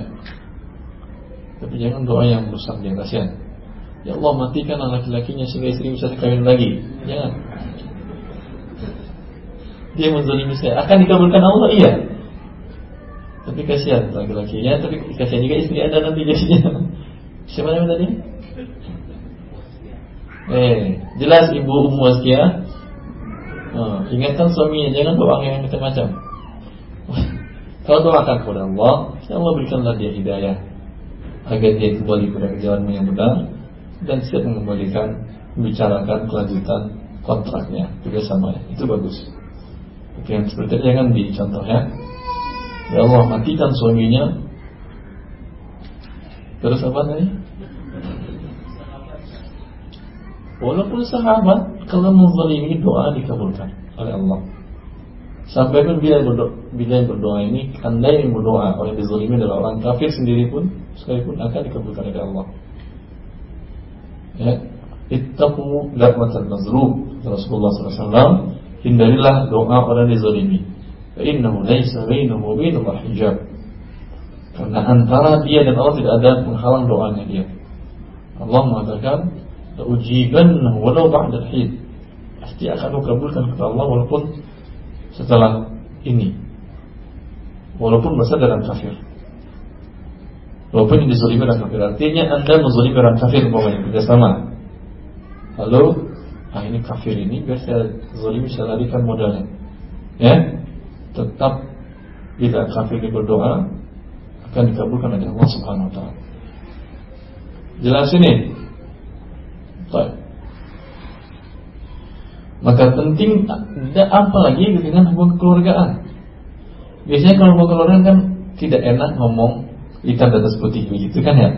Tapi jangan doa yang rusak yang kasihan. Ya Allah matikan anak laki-lakinya sehingga istri bisa kawin lagi. Jangan. Dia menzalimi saya. Akan dikabulkan Allah? Iya. Tapi kasihan laki-lakinya, tapi kasihan juga istri Anda nanti jadinya. Siapa namanya tadi? Eh, jelas Ibu Ummu Askia. Oh, ingatkan suaminya, jangan doa yang macam-macam. Kalau doakan kepada Allah, ya Allah berikanlah dia hidayah agar dia kembali kepada jalan yang benar dan siap mengembalikan membicarakan kelanjutan kontraknya kerjasamanya itu bagus. Oke, seperti itu jangan dicontoh ya. Ya Allah matikan suaminya Terus apa tadi? Walaupun sahabat Kalau menzalimi doa dikabulkan oleh Allah Sampai pun bila berdoa, bila berdoa ini Anda yang berdoa yang dizalimi adalah orang kafir sendiri pun Sekalipun akan dikabulkan oleh Allah Ya Ittaqu da'watal mazlum Rasulullah SAW hindarilah doa orang dizalimi. Laisa bainahu wa bainallah hijab. Karena antara dia dan Allah tidak ada menghalang doanya dia. Allah mengatakan, "Ujibannahu walau ba'da hid." Pasti akan kabulkan kepada Allah walaupun setelah ini. Walaupun masa dalam kafir. Walaupun yang dizalimi kafir. Artinya Anda menzalimi orang kafir umpamanya sama. Lalu ah ini kafir ini biar saya zalim saya larikan modalnya ya tetap bila kafir ini berdoa akan dikabulkan oleh Allah Subhanahu wa taala. Jelas ini? Baik. maka penting apa lagi dengan hubungan kekeluargaan. Biasanya kalau hubungan kekeluargaan kan tidak enak ngomong hitam di atas putih begitu kan ya?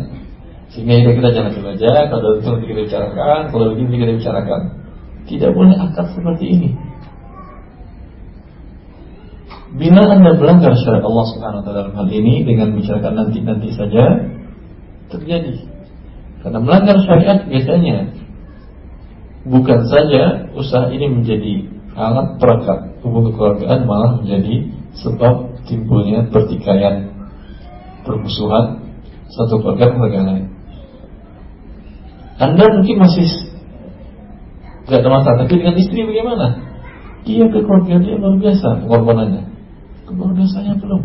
Sehingga kita jangan saja kalau itu kita bicarakan kalau begini kita bicarakan. Tidak boleh akad seperti ini. Bila Anda melanggar syariat Allah Subhanahu wa taala dalam hal ini dengan membicarakan nanti-nanti saja terjadi. Karena melanggar syariat biasanya bukan saja usaha ini menjadi alat perekat hubungan kekeluargaan malah menjadi sebab timbulnya pertikaian permusuhan satu keluarga keluarga lain. Anda mungkin masih Gak ada masalah. Tapi dengan istri bagaimana? Dia ke keluarga dia luar biasa pengorbanannya. Keluarga saya belum.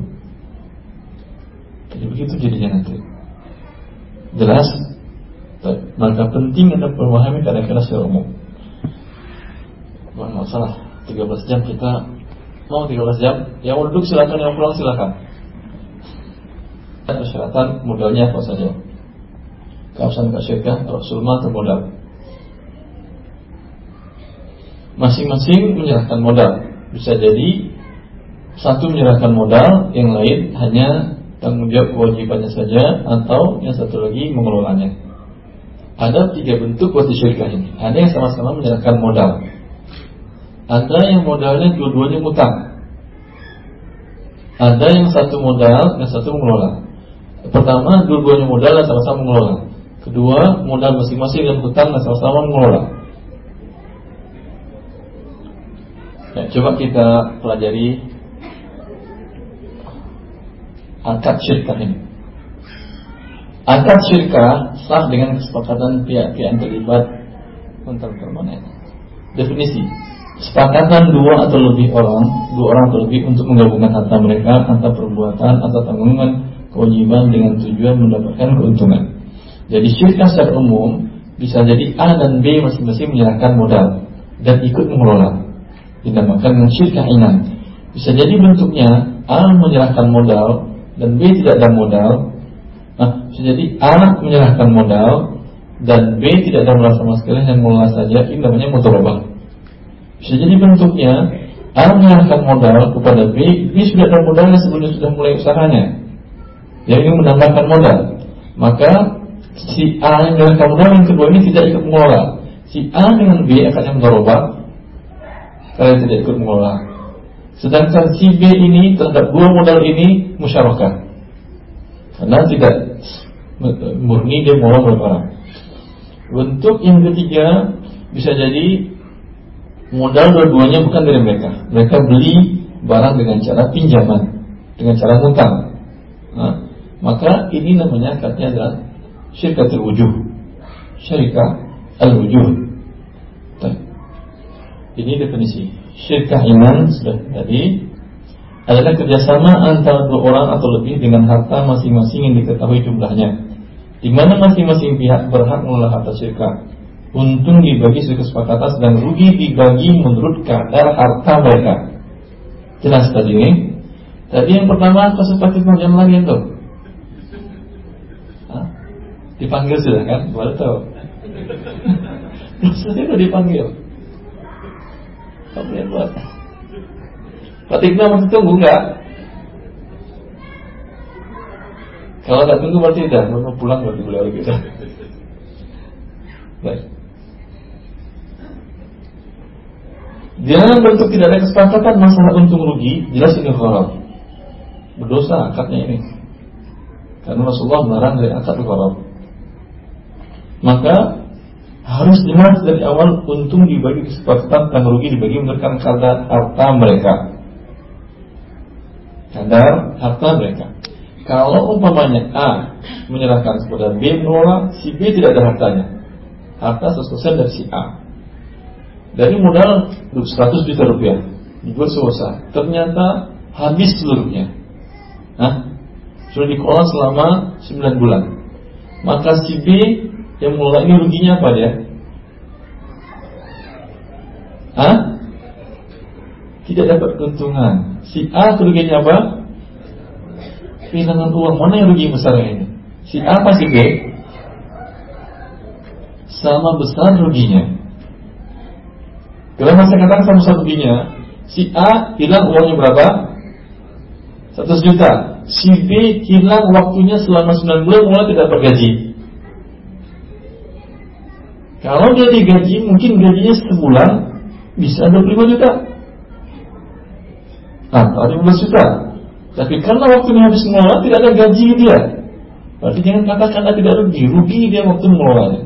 Jadi begitu jadinya nanti. Jelas? Maka penting anda memahami kadang-kadang secara umum. Bukan masalah. 13 jam kita mau 13 jam. Yang mau duduk silakan, yang pulang silakan. Persyaratan modalnya apa saja? Kawasan kasyirkah, Rasulullah atau modal? masing-masing menyerahkan modal. Bisa jadi satu menyerahkan modal, yang lain hanya tanggung jawab kewajibannya saja, atau yang satu lagi mengelolanya. Ada tiga bentuk wasi syirkah ini. Ada yang sama-sama menyerahkan modal. Ada yang modalnya dua-duanya utang. Ada yang satu modal, yang satu mengelola. Pertama, dua-duanya modal dan sama-sama mengelola. Kedua, modal masing-masing dan hutang dan sama-sama mengelola. Ya, coba kita pelajari akad syirkah ini. Akad syirkah sah dengan kesepakatan pihak-pihak yang terlibat tentang permanen. Definisi Kesepakatan dua atau lebih orang Dua orang atau lebih untuk menggabungkan harta mereka Antara perbuatan atau tanggungan Kewajiban dengan tujuan mendapatkan keuntungan Jadi syirkah secara umum Bisa jadi A dan B masing-masing menyerahkan modal Dan ikut mengelola dinamakan dengan syirkah inan. Bisa jadi bentuknya A menyerahkan modal dan B tidak ada modal. Nah, bisa jadi A menyerahkan modal dan B tidak ada modal sama sekali dan mengelola saja. Ini namanya mudharabah. Bisa jadi bentuknya A menyerahkan modal kepada B, B sudah ada modalnya sebelumnya sudah mulai usahanya. Yang ini menambahkan modal. Maka si A yang menyerahkan modal yang kedua ini tidak ikut mengelola. Si A dengan B akan yang mudharabah kalian tidak ikut mengelola. Sedangkan si B ini terhadap dua modal ini musyarakah. Karena tidak murni dia mengelola berapa orang. Bentuk yang ketiga bisa jadi modal dua-duanya bukan dari mereka. Mereka beli barang dengan cara pinjaman, dengan cara ngutang. Nah, maka ini namanya katanya adalah syirkatul wujuh. Syarikah al-wujuh. Ini definisi syirkah iman sudah tadi adalah kerjasama antara dua orang atau lebih dengan harta masing-masing yang diketahui jumlahnya, di mana masing-masing pihak berhak mengelola harta syirkah. Untung dibagi sesuai kesepakatan dan rugi dibagi menurut kadar harta mereka. Jelas tadi ini. Tadi yang pertama kesepakatan yang lagi itu. Dipanggil sudah kan? Baru tahu. *laughs* Sudah dipanggil. Yang buat? Tigna masih tunggu nggak? Kalau nggak tunggu berarti udah mau pulang berarti beliau *laughs* gitu. Baik. Jangan bentuk tidak ada kesepakatan masalah untung rugi, jelas ini haram. Berdosa akadnya ini. Karena Rasulullah melarang dari akad haram. Maka harus jelas dari awal untung dibagi kesepakatan dan rugi dibagi berdasarkan kadar harta mereka. Kadar harta mereka. Kalau umpamanya A menyerahkan kepada B menolak, si B tidak ada hartanya. Harta 100% dari si A. Dari modal 100 juta rupiah dibuat seluasa, ternyata habis seluruhnya. Hah? Sudah dikelola selama 9 bulan. Maka si B yang mengelola ini ruginya apa dia? Hah? Tidak dapat keuntungan. Si A kerugiannya apa? Kehilangan uang. Mana yang rugi besar ini? Si A apa si B? Sama besar ruginya. Kalau saya katakan sama besar ruginya, si A hilang uangnya berapa? 100 juta. Si B hilang waktunya selama 9 bulan mulai tidak bergaji. Kalau dia digaji, mungkin gajinya sebulan bisa 25 juta. Nah, 15 juta. Tapi karena waktunya habis mengelola, tidak ada gaji dia. Berarti jangan katakan dia tidak rugi, rugi dia waktu mengelolanya.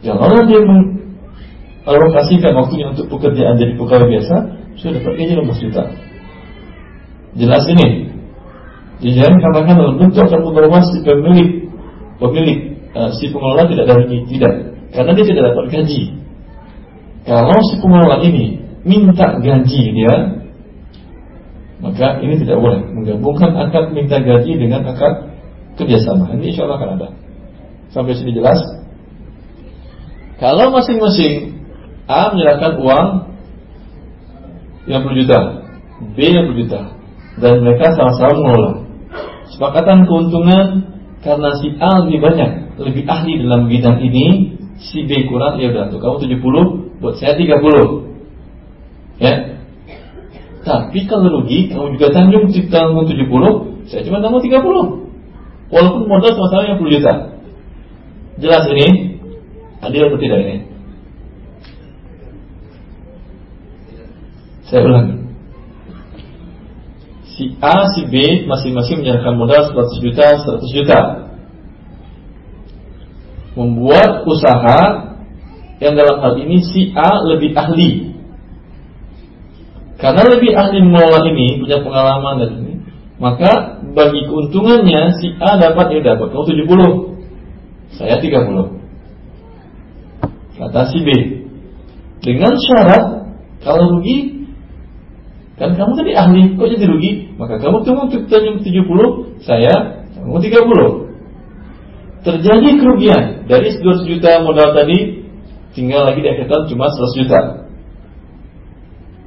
Kalau dia mengalokasikan waktunya untuk pekerjaan jadi pegawai biasa, sudah dapat gaji 15 juta. Jelas ini. Jadi jangan katakan bentuk akan pemilik pemilik uh, si pengelola tidak ada rugi, tidak, karena dia tidak dapat gaji. Kalau si pengelola ini minta gaji dia, maka ini tidak boleh menggabungkan akad minta gaji dengan akad kerjasama. Ini insya Allah akan ada. Sampai sini jelas. Kalau masing-masing A menyerahkan uang 50 juta, B 50 juta, dan mereka sama-sama mengelola. Sepakatan keuntungan karena si A lebih banyak lebih ahli dalam bidang ini, si B kurang, ya udah tuh kamu 70, buat saya 30. Ya. Tapi kalau rugi, kamu juga tanggung tanggung 70, saya cuma tanggung 30. Walaupun modal sama-sama yang 10 juta. Jelas ini? Adil atau tidak ini? Saya ulangi. Si A, si B masing-masing menyerahkan modal 100 juta, 100 juta membuat usaha yang dalam hal ini si A lebih ahli. Karena lebih ahli mengelola ini, punya pengalaman dan ini, maka bagi keuntungannya si A dapat ya dapat kamu 70, saya 30. Kata si B. Dengan syarat kalau rugi kan kamu tadi ahli, kok jadi rugi? Maka kamu untuk 70, saya kamu 30 terjadi kerugian. Dari 200 juta modal tadi tinggal lagi di akhir cuma 100 juta.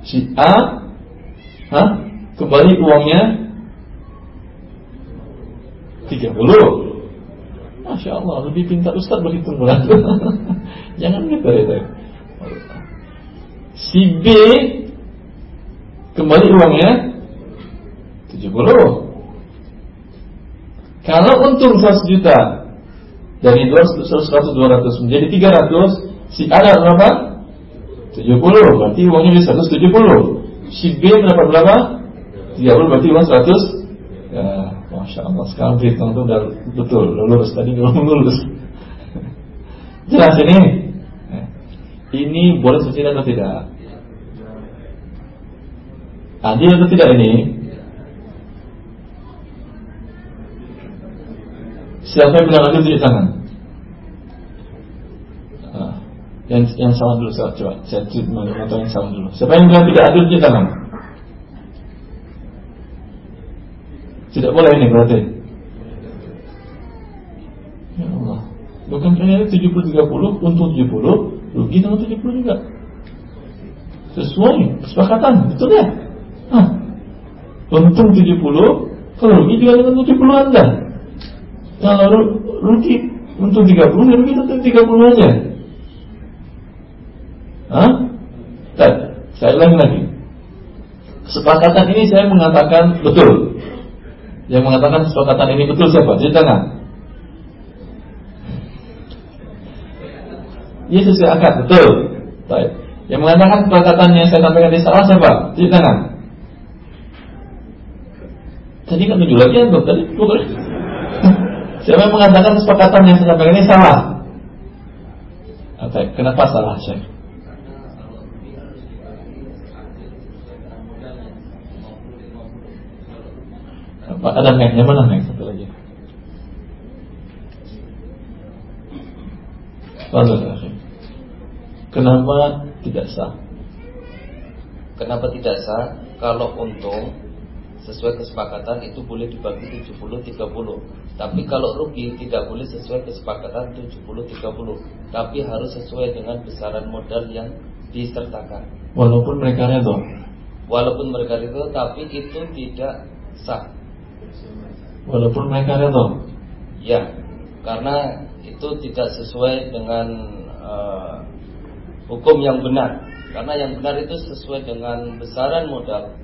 Si A Hah? kembali uangnya 30 Masya Allah lebih pintar Ustaz berhitung bulan *laughs* jangan gitu ya si B kembali uangnya 70 kalau untung 100 juta dari 200, 100, 200 menjadi 300 si A dapat berapa? 70 berarti uangnya bisa 170 si B mendapat berapa? 30 berarti uang 100 ya Masya Allah. Sekarang berhitung itu udah betul lulus. Tadi *laughs* belum lulus. Jelas ini? Ini boleh suci atau tidak? Adil atau tidak ini Siapa yang bilang adil tunjuk tangan? Nah, yang yang salah dulu saya coba saya atau yang salah dulu. Siapa yang bilang tidak adil tunjuk tangan? Tidak boleh ini berarti. Ya Allah. Bukan ternyata 70 30 untung 70, rugi tanggal 70 juga. Sesuai kesepakatan, betul ya? Hah. Untung 70, kalau rugi juga dengan 70 Anda. Kalau rugi untuk 30 ya rugi untuk 30 aja. Hah? Dan, saya ulangi lagi. Kesepakatan ini saya mengatakan betul. Yang mengatakan kesepakatan ini betul siapa? Jadi tangan. Ini sesuai akad, betul. Baik. Yang mengatakan kesepakatan yang saya sampaikan ini salah siapa? Jadi tangan. Tadi kan tujuh lagi ya, tadi. Siapa yang mengatakan kesepakatan yang saya ini salah? Baik, kenapa salah Syekh? Apa ada yang mana nek satu lagi? Fadal Kenapa tidak sah? Kenapa tidak sah? Kalau untung sesuai kesepakatan itu boleh dibagi 70-30 Tapi kalau rugi tidak boleh sesuai kesepakatan 70-30 Tapi harus sesuai dengan besaran modal yang disertakan. Walaupun mereka itu Walaupun mereka itu tapi itu tidak sah. Walaupun mereka itu Ya Karena itu tidak sesuai dengan uh, hukum yang benar. Karena yang benar itu sesuai dengan besaran modal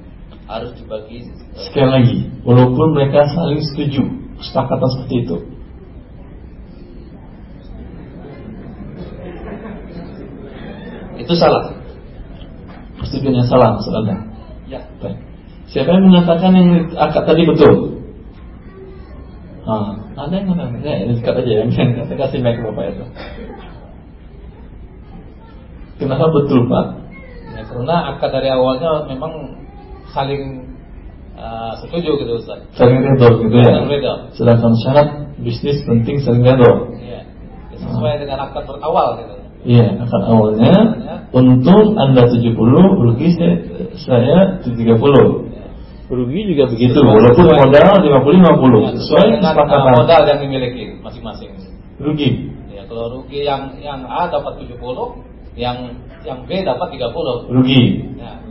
harus dibagi. Uh, Sekali lagi, walaupun mereka saling setuju, kesepakatan seperti itu. Itu salah. Persetujuan yang salah maksud Anda? Ya. Baik. Siapa yang mengatakan yang akad tadi betul? Ah, ada yang mana? Ya, ini kata aja yang kata kasih mic bapak itu. Kenapa betul pak? Ya, karena akad dari awalnya memang saling uh, setuju gitu Ustaz. Saling redor gitu ya. Saling redor. Sedangkan syarat bisnis penting saling redor. Iya. Sesuai ah. dengan akad berawal gitu. Iya, akad awalnya untung Anda 70, rugi saya, saya 30 rugi juga begitu walaupun modal 50 50 ya, sesuai kesepakatan modal yang dimiliki masing-masing rugi ya kalau rugi yang yang A dapat 70 yang yang B dapat 30 rugi ya,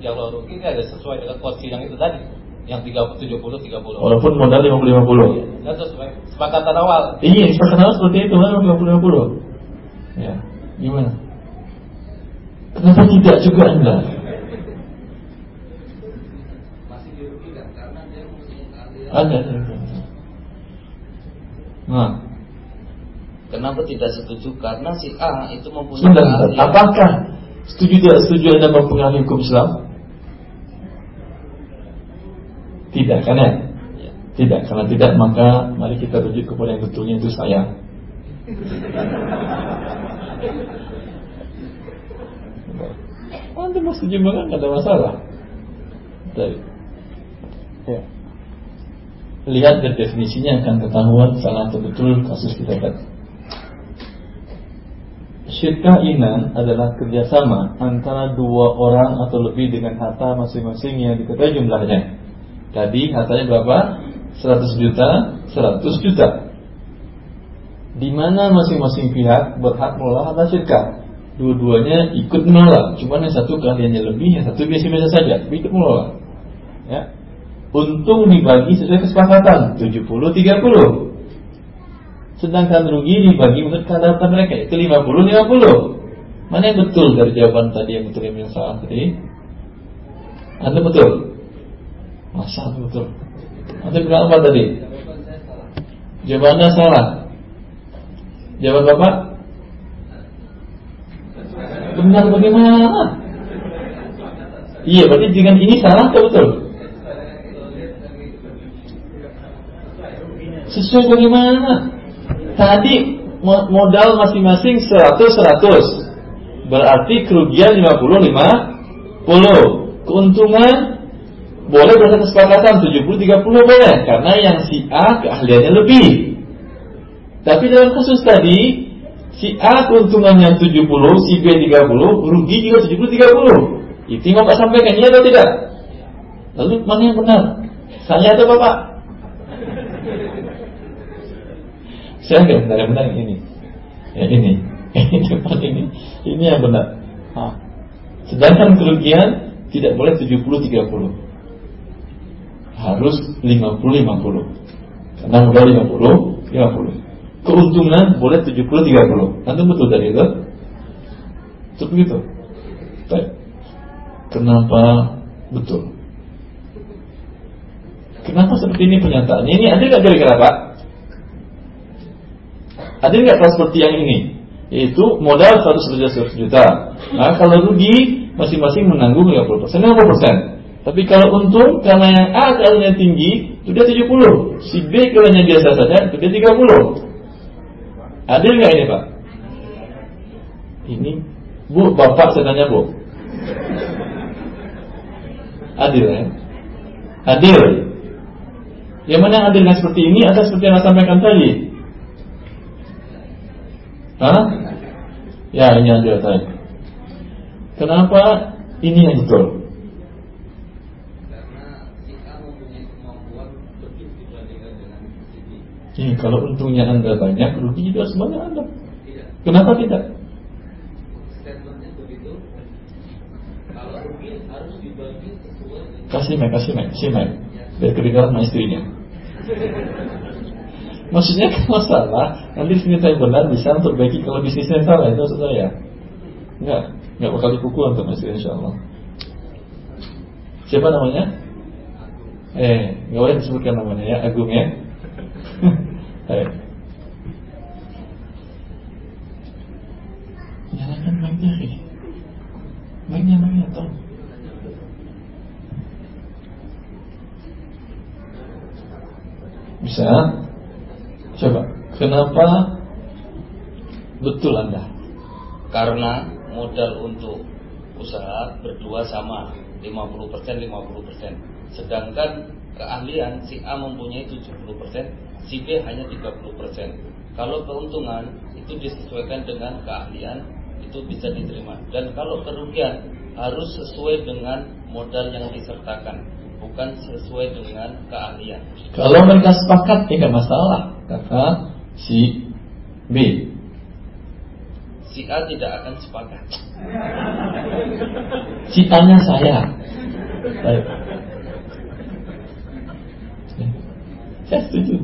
ya kalau rugi ini ada sesuai dengan porsi yang itu tadi yang 30 70 30 walaupun modal 50 50 ya, sesuai sepakatan awal. Iya sepakatan awal seperti itu kan? 50 50 ya gimana? Kenapa tidak juga enggak Ada. Nah. Kenapa tidak setuju? Karena si A itu mempunyai Sebentar, apakah setuju tidak setuju Anda mempengaruhi hukum Islam? Tidak, kan ya? Tidak, karena tidak maka mari kita rujuk kepada yang betulnya itu saya. Anda mau setuju banget nggak ada masalah. Tapi, ya lihat dari definisinya akan ketahuan salah atau betul kasus kita tadi. Syirkah inan adalah kerjasama antara dua orang atau lebih dengan harta masing-masing yang diketahui jumlahnya. Tadi hartanya berapa? 100 juta, 100 juta. Di mana masing-masing pihak berhak mengelola harta syirkah. Dua-duanya ikut mengelola. Cuma yang satu keahliannya lebih, yang satu biasa-biasa saja, ikut mengelola. Ya, Untung dibagi sesuai kesepakatan 70-30 Sedangkan rugi dibagi menurut kata mereka Itu 50-50 Mana yang betul dari jawaban tadi yang betul yang salah tadi Anda betul Masa betul Anda bilang apa tadi Jawaban Anda salah Jawaban Bapak Benar bagaimana Iya berarti dengan ini salah atau betul Sesuai bagaimana? Tadi modal masing-masing 100 100. Berarti kerugian 50 50. Keuntungan boleh berdasarkan kesepakatan 70 30 boleh karena yang si A keahliannya lebih. Tapi dalam kasus tadi si A keuntungannya 70, si B 30, rugi juga 70 30. Itu yang Bapak sampaikan ini atau tidak? Lalu mana yang benar? Saya atau Bapak? Saya nggak benar-benar yang ini. Ya ini. Ini ini. Ini yang benar. Nah. Sedangkan kerugian tidak boleh 70-30. Harus 50-50. Karena modal 50, 50. Keuntungan boleh 70-30. Nanti betul dari itu? Itu begitu. Baik. Kenapa betul? Kenapa seperti ini pernyataannya? Ini ada nggak kira-kira Pak? Ada nggak kalau seperti yang ini? Yaitu modal 100 juta 100 juta. Nah kalau rugi masing-masing menanggung 50 persen 50 persen. Tapi kalau untung karena yang A kalanya tinggi itu dia 70, si B kalanya biasa saja itu dia 30. Adil nggak ini Pak? Ini Bu, Bapak saya tanya Bu. Adil ya? Adil. Yang mana yang adilnya seperti ini atau seperti yang saya sampaikan tadi? Hah? Ya, ini adil tadi. Kenapa ini yang betul? Ini kalau untungnya Anda banyak, rugi juga semuanya Anda. Kenapa tidak? Kasih mic, kasih mic, kasih mic. Biar kedengaran sama istrinya. Maksudnya kan masalah nanti sini saya benar bisa untuk baiki kalau bisnisnya salah itu maksud saya. Enggak, enggak bakal dipukul untuk istri insya Allah. Siapa namanya? Eh, nggak boleh disebutkan namanya ya, Agung ya. *laughs* Nyalakan mic-nya, Mic-nya, mic-nya, tolong. Bisa? Coba. Kenapa betul Anda? Karena modal untuk usaha berdua sama 50% 50%. Sedangkan keahlian si A mempunyai 70%, si B hanya 30%. Kalau keuntungan itu disesuaikan dengan keahlian itu bisa diterima. Dan kalau kerugian harus sesuai dengan modal yang disertakan bukan sesuai dengan keahlian. Kalau mereka sepakat tidak masalah, kata si B. Si A tidak akan sepakat. *laughs* Si A-nya saya. Baik. *laughs* Saya setuju.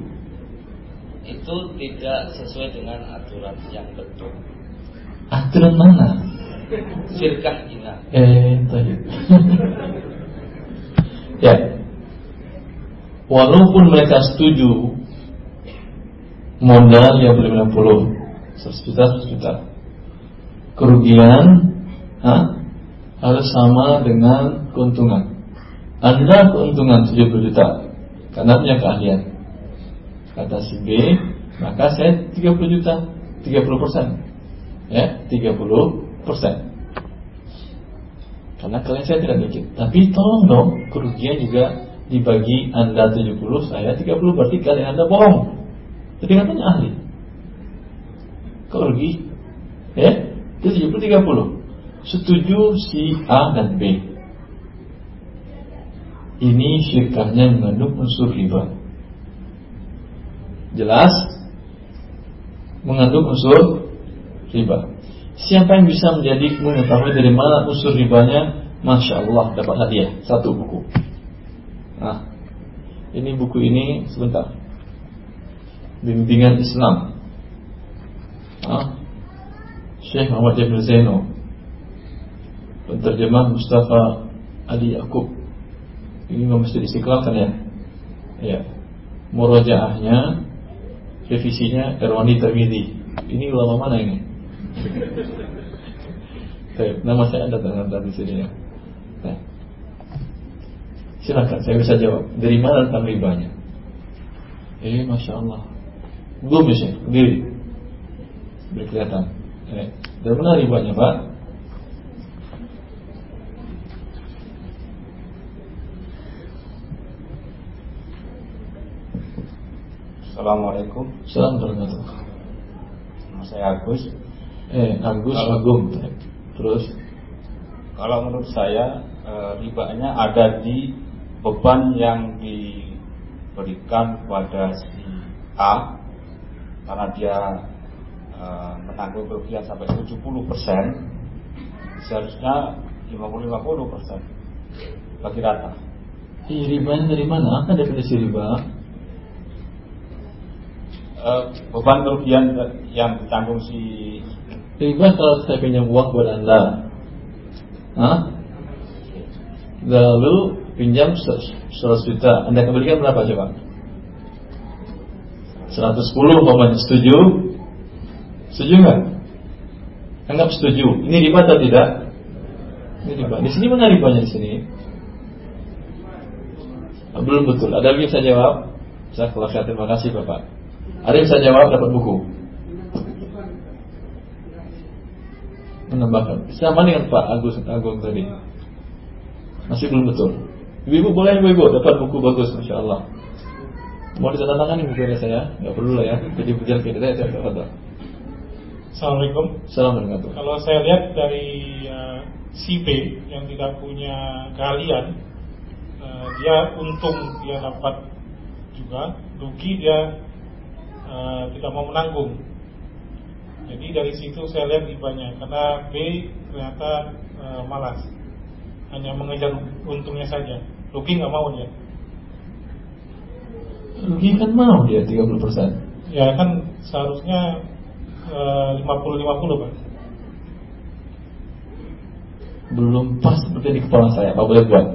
Itu tidak sesuai dengan aturan yang betul. Aturan mana? Sirkah ina. Eh. *laughs* Ya. Walaupun mereka setuju modal yang beli 60 100 juta 100 juta kerugian ha, harus sama dengan keuntungan Anda keuntungan 70 juta karena punya keahlian kata si B maka saya 30 juta 30 persen ya 30 persen karena kalian saya tidak dikit. Tapi tolong dong, kerugian juga dibagi Anda 70, saya 30, berarti kalian Anda bohong. Jadi katanya ahli. Kau rugi? Ya? Itu 70 30. Setuju si A dan B. Ini syirkahnya mengandung unsur riba. Jelas? Mengandung unsur riba. Siapa yang bisa menjadi mengetahui dari mana unsur ribanya? Masya Allah dapat hadiah satu buku. Nah, ini buku ini sebentar. Bimbingan Islam. Ah, Syekh Muhammad Ibn Zaino Penterjemah Mustafa Ali Yaakob Ini mesti disiklal kan ya Ya Murojaahnya Revisinya Erwani Termidi Ini ulama mana ini nama saya ada ternyata di sini ya. Silakan, saya bisa jawab. Dari mana tentang ribanya? Eh, masya Allah. Belum ya, berdiri. Berkelihatan. Eh, dari mana ribanya, Pak? Assalamualaikum. Assalamualaikum. Nama saya Agus. Eh, Agus Agung. Terus kalau menurut saya e, ribanya ada di beban yang diberikan kepada si A karena dia e, menanggung kerugian sampai 70 persen seharusnya 50-50 persen bagi rata. Ih, ribanya dari mana? Apa definisi riba? E, beban kerugian yang ditanggung si Riba kalau saya pinjam uang buat Anda Hah? Lalu pinjam 100 juta Anda kembalikan berapa coba? 110 umpamanya setuju? Setuju nggak? Anggap setuju. Ini riba atau tidak? Ini riba. Di sini mana ribanya di sini? Belum betul. Ada yang bisa jawab? Saya terima kasih Bapak. Ada yang bisa jawab dapat buku? menambahkan. Sama dengan Pak Agus Agung tadi. Masih belum betul. Ibu-ibu boleh ibu-ibu dapat buku bagus, masya Allah. Mau ditandatangani bukunya saya, nggak perlu lah ya. Jadi bujar kita saya dapat. Assalamualaikum. Assalamualaikum. Kalau saya lihat dari uh, si B yang tidak punya keahlian, uh, dia untung dia dapat juga, rugi dia uh, tidak mau menanggung. Jadi dari situ saya lihat banyak karena B ternyata uh, malas, hanya mengejar untungnya saja, rugi nggak mau dia. Rugi kan mau dia 30 persen. Ya kan seharusnya puluh lima puluh pak. Belum pas seperti di kepala saya, Pak boleh buat.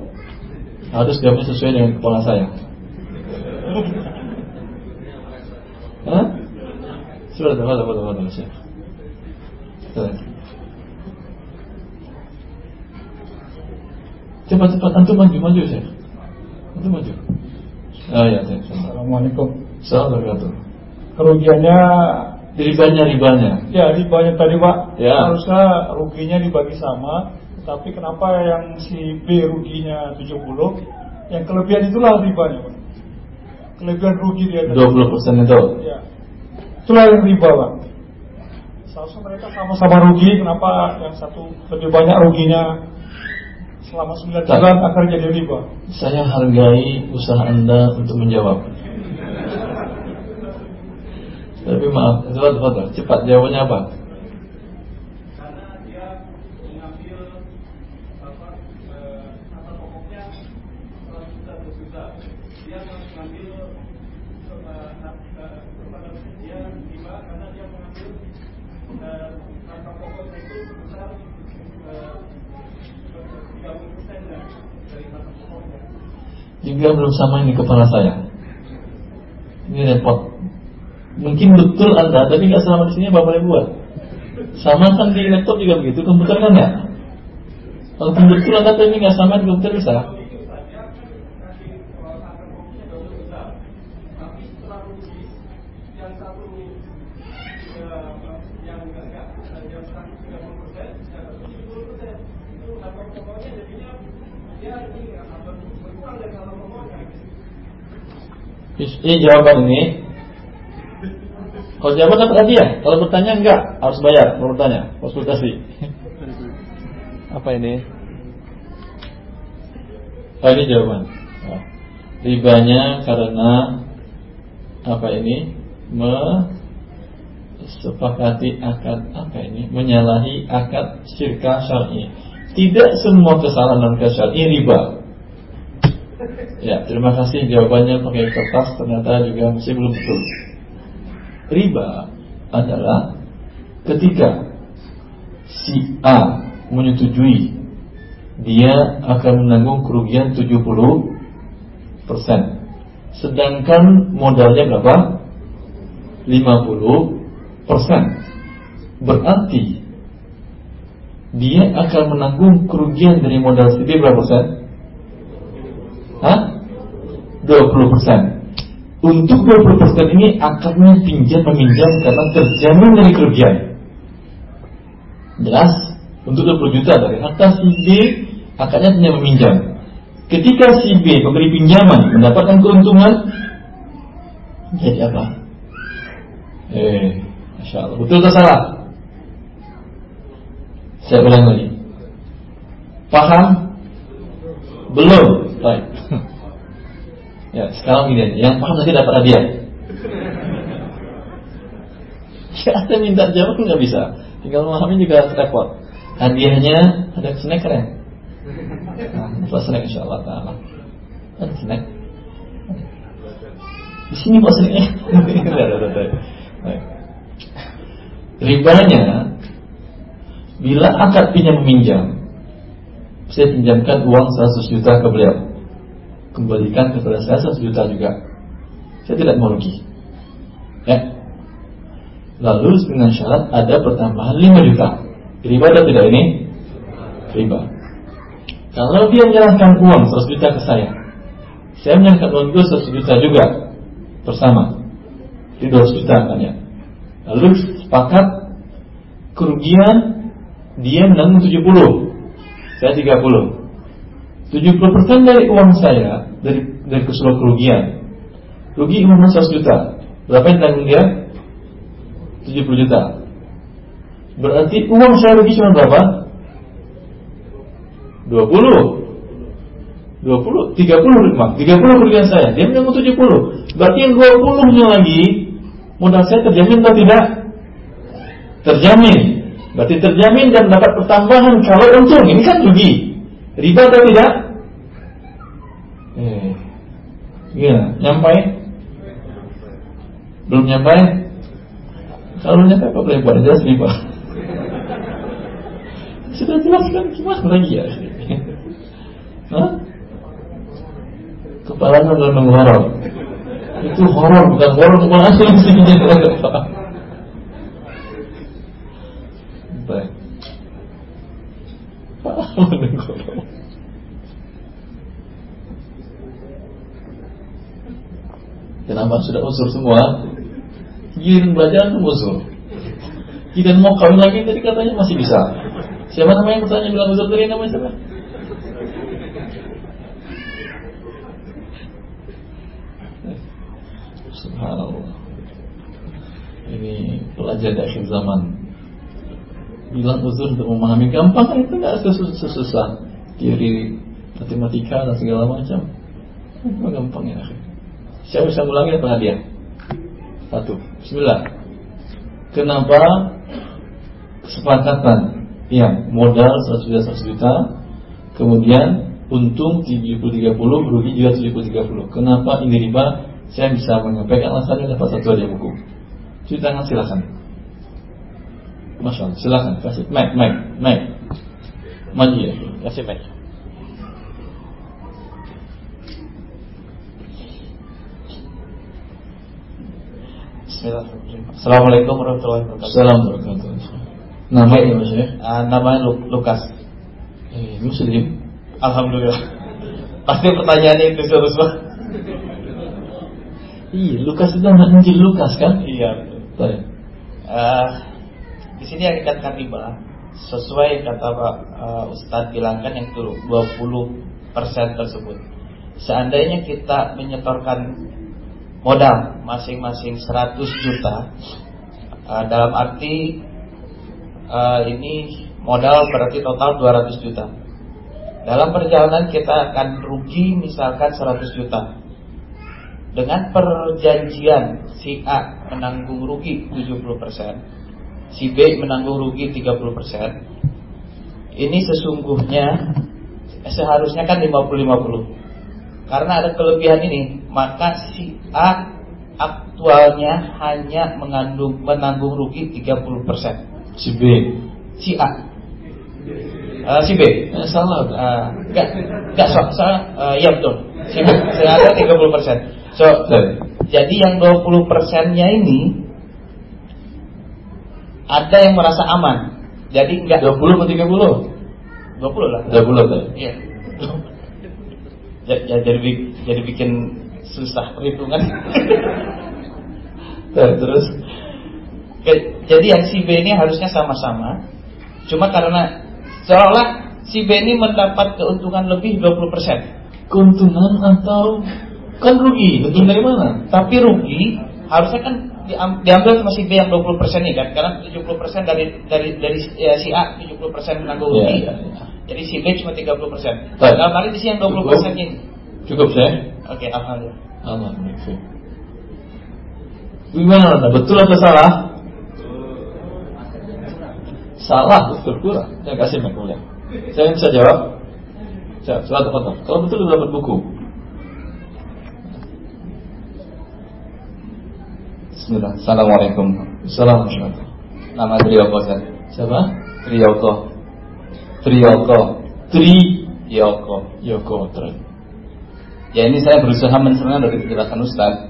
Harus jawabnya sesuai dengan kepala saya. *laughs* Sudah, sudah, sudah, sudah, sudah, sudah. Cepat cepat antum maju maju saya. Antum maju. Ah ya, saya. Assalamualaikum. Assalamualaikum. Kerugiannya Ribanya ribanya. Ya ribanya tadi pak Ya. Harusnya ruginya dibagi sama Tapi kenapa yang si B ruginya 70 Yang kelebihan itulah ribanya pak Kelebihan rugi dia tadi. 20 persen itu. Ya Itulah yang riba pak Seharusnya mereka sama-sama rugi Kenapa yang satu lebih banyak ruginya Selama 9 Tak. bulan akan jadi riba Saya hargai usaha Anda untuk menjawab. *laughs* Tapi maaf, cepat cepat, cepat jawabannya apa? Juga belum sama ini kepala saya. Ini repot. Mungkin betul anda, tapi nggak selama di sini apa boleh buat. Sama kan di laptop juga begitu, komputer kan ya. Kalau betul anda tapi nggak sama di komputer bisa. Ini jawaban ini. Kalau jawaban dapat hadiah Kalau bertanya enggak Harus bayar Kalau bertanya Konsultasi. *laughs* Apa ini? Oh ini jawaban. Oh. Ribanya karena Apa ini? Sepakati akad Apa ini? Menyalahi akad syirka syar'i. Tidak semua kesalahan dan syar'i riba Ya, terima kasih jawabannya pakai kertas ternyata juga masih belum betul. Riba adalah ketika si A menyetujui dia akan menanggung kerugian 70 Sedangkan modalnya berapa? 50 Berarti dia akan menanggung kerugian dari modal B berapa persen? Hah? 20% Untuk 20% ini akarnya pinjam meminjam karena terjamin dari kerugian Jelas? Untuk 20 juta dari harta si B akarnya pinjam meminjam Ketika si B memberi pinjaman mendapatkan keuntungan Jadi apa? Eh, Masya Allah Betul atau salah? Saya ulang lagi Paham? Belum? Baik *laughs* Ya, sekarang gini aja. Yang paham nanti dapat hadiah. *laughs* Ya, ada minta jawab nggak bisa. Tinggal memahami juga repot. Hadiahnya ada snack keren. Nah, buat snack insya Allah taala. Ada snack. Di sini buat snacknya. *laughs* Ada, ada, ada. Ribanya bila akad pinjam meminjam, saya pinjamkan uang 100 juta ke beliau kembalikan kepada saya satu juta juga. Saya tidak mau rugi. Ya. Lalu dengan syarat ada pertambahan 5 juta. Riba atau tidak ini? Riba. Kalau dia menyerahkan uang 100 juta ke saya, saya menyerahkan uang itu 100 juta juga bersama. Jadi 200 juta kan ya. Lalu sepakat kerugian Dia menanggung 70. Saya 30. 70% dari uang saya dari dari keseluruhan kerugian. Rugi uang 100 juta. Berapa yang tanggung dia? 70 juta. Berarti uang saya rugi cuma berapa? 20. 20, 30 lima, 30 kerugian saya, dia menanggung 70. Berarti yang 20-nya lagi modal saya terjamin atau tidak? Terjamin. Berarti terjamin dan dapat pertambahan kalau untung. Ini kan rugi. Riba atau tidak? Eh, iya, nyampai? Belum nyampai? Kalau nyampe apa boleh buat jelas riba. *laughs* Sudah jelaskan gimana lagi ya? *laughs* Hah? Kepalanya udah horor. Itu horor bukan horor bukan asli sini. *laughs* Baik. *laughs* Kenapa sudah usul semua? Giliran belajar kan usul. Kita mau kawin lagi tadi katanya masih bisa. Siapa namanya yang bertanya bilang usul tadi namanya siapa? Subhanallah. Ini pelajar akhir zaman. Bilang uzur untuk memahami gampang itu nggak susah teori matematika dan segala macam. Itu gampang ya. Siapa bisa ulangi apa dia? Satu. Bismillah. Kenapa kesepakatan yang modal 100 juta 100 juta kemudian untung 70-30 rugi juga 70-30 kenapa ini riba saya bisa menyampaikan alasannya dapat satu aja buku. Cuci tangan silakan. Masya Allah, silakan kasih mic, mic, mic. Maju ya, kasih mic. Bismillahirrahmanirrahim. Assalamualaikum warahmatullahi wabarakatuh. Assalamualaikum warahmatullahi wabarakatuh. Namanya Mas ya? Uh, namanya Lukas. Eh, Muslim. Alhamdulillah. Pasti pertanyaannya itu terus Iya, Lukas itu anak Injil Lukas kan? Iya betul. Uh, di sini yang dikatakan riba sesuai kata Pak uh, Ustadz bilangkan yang dulu 20 persen tersebut. Seandainya kita menyetorkan modal masing-masing 100 juta uh, dalam arti uh, ini modal berarti total 200 juta. Dalam perjalanan kita akan rugi misalkan 100 juta dengan perjanjian si A menanggung rugi 70%, si B menanggung rugi 30%. Ini sesungguhnya seharusnya kan 50-50. Karena ada kelebihan ini, maka si A aktualnya hanya mengandung menanggung rugi 30%. Si B, si A. Uh, si B. Eh, salah. Uh, enggak, enggak salah. Uh, ya betul. Si B. Saya 30%. So, jadi yang 20 persennya ini ada yang merasa aman. Jadi enggak 20 atau 30? 20 lah. 20 lah. Iya. jadi, jadi jadi bikin susah perhitungan. *laughs* Terus jadi yang si B ini harusnya sama-sama. Cuma karena seolah si B ini mendapat keuntungan lebih 20%. Keuntungan atau Kan rugi, untung dari mana? Tapi rugi harusnya kan diambil sama si B yang 20% nih kan karena 70% dari dari dari ya, si A 70% menanggung rugi. Ya, ya, ya. Jadi si B cuma 30%. Baik. Dalam hal ini sih yang 20% Cukup. ini. Cukup saya? Oke, okay, alhamdulillah. Alhamdulillah. Gimana Anda? Betul atau salah? Salah, betul kurang. Saya kasih mic Saya bisa jawab. Saya, suatu kata. Kalau betul dapat buku. Bismillah. Assalamualaikum. Assalamualaikum. Nama Triyoko Ustaz. Siapa? Triyoko. Triyoko. Tri Yoko. Yoko Tri. Ya ini saya berusaha mencerna dari penjelasan Ustaz.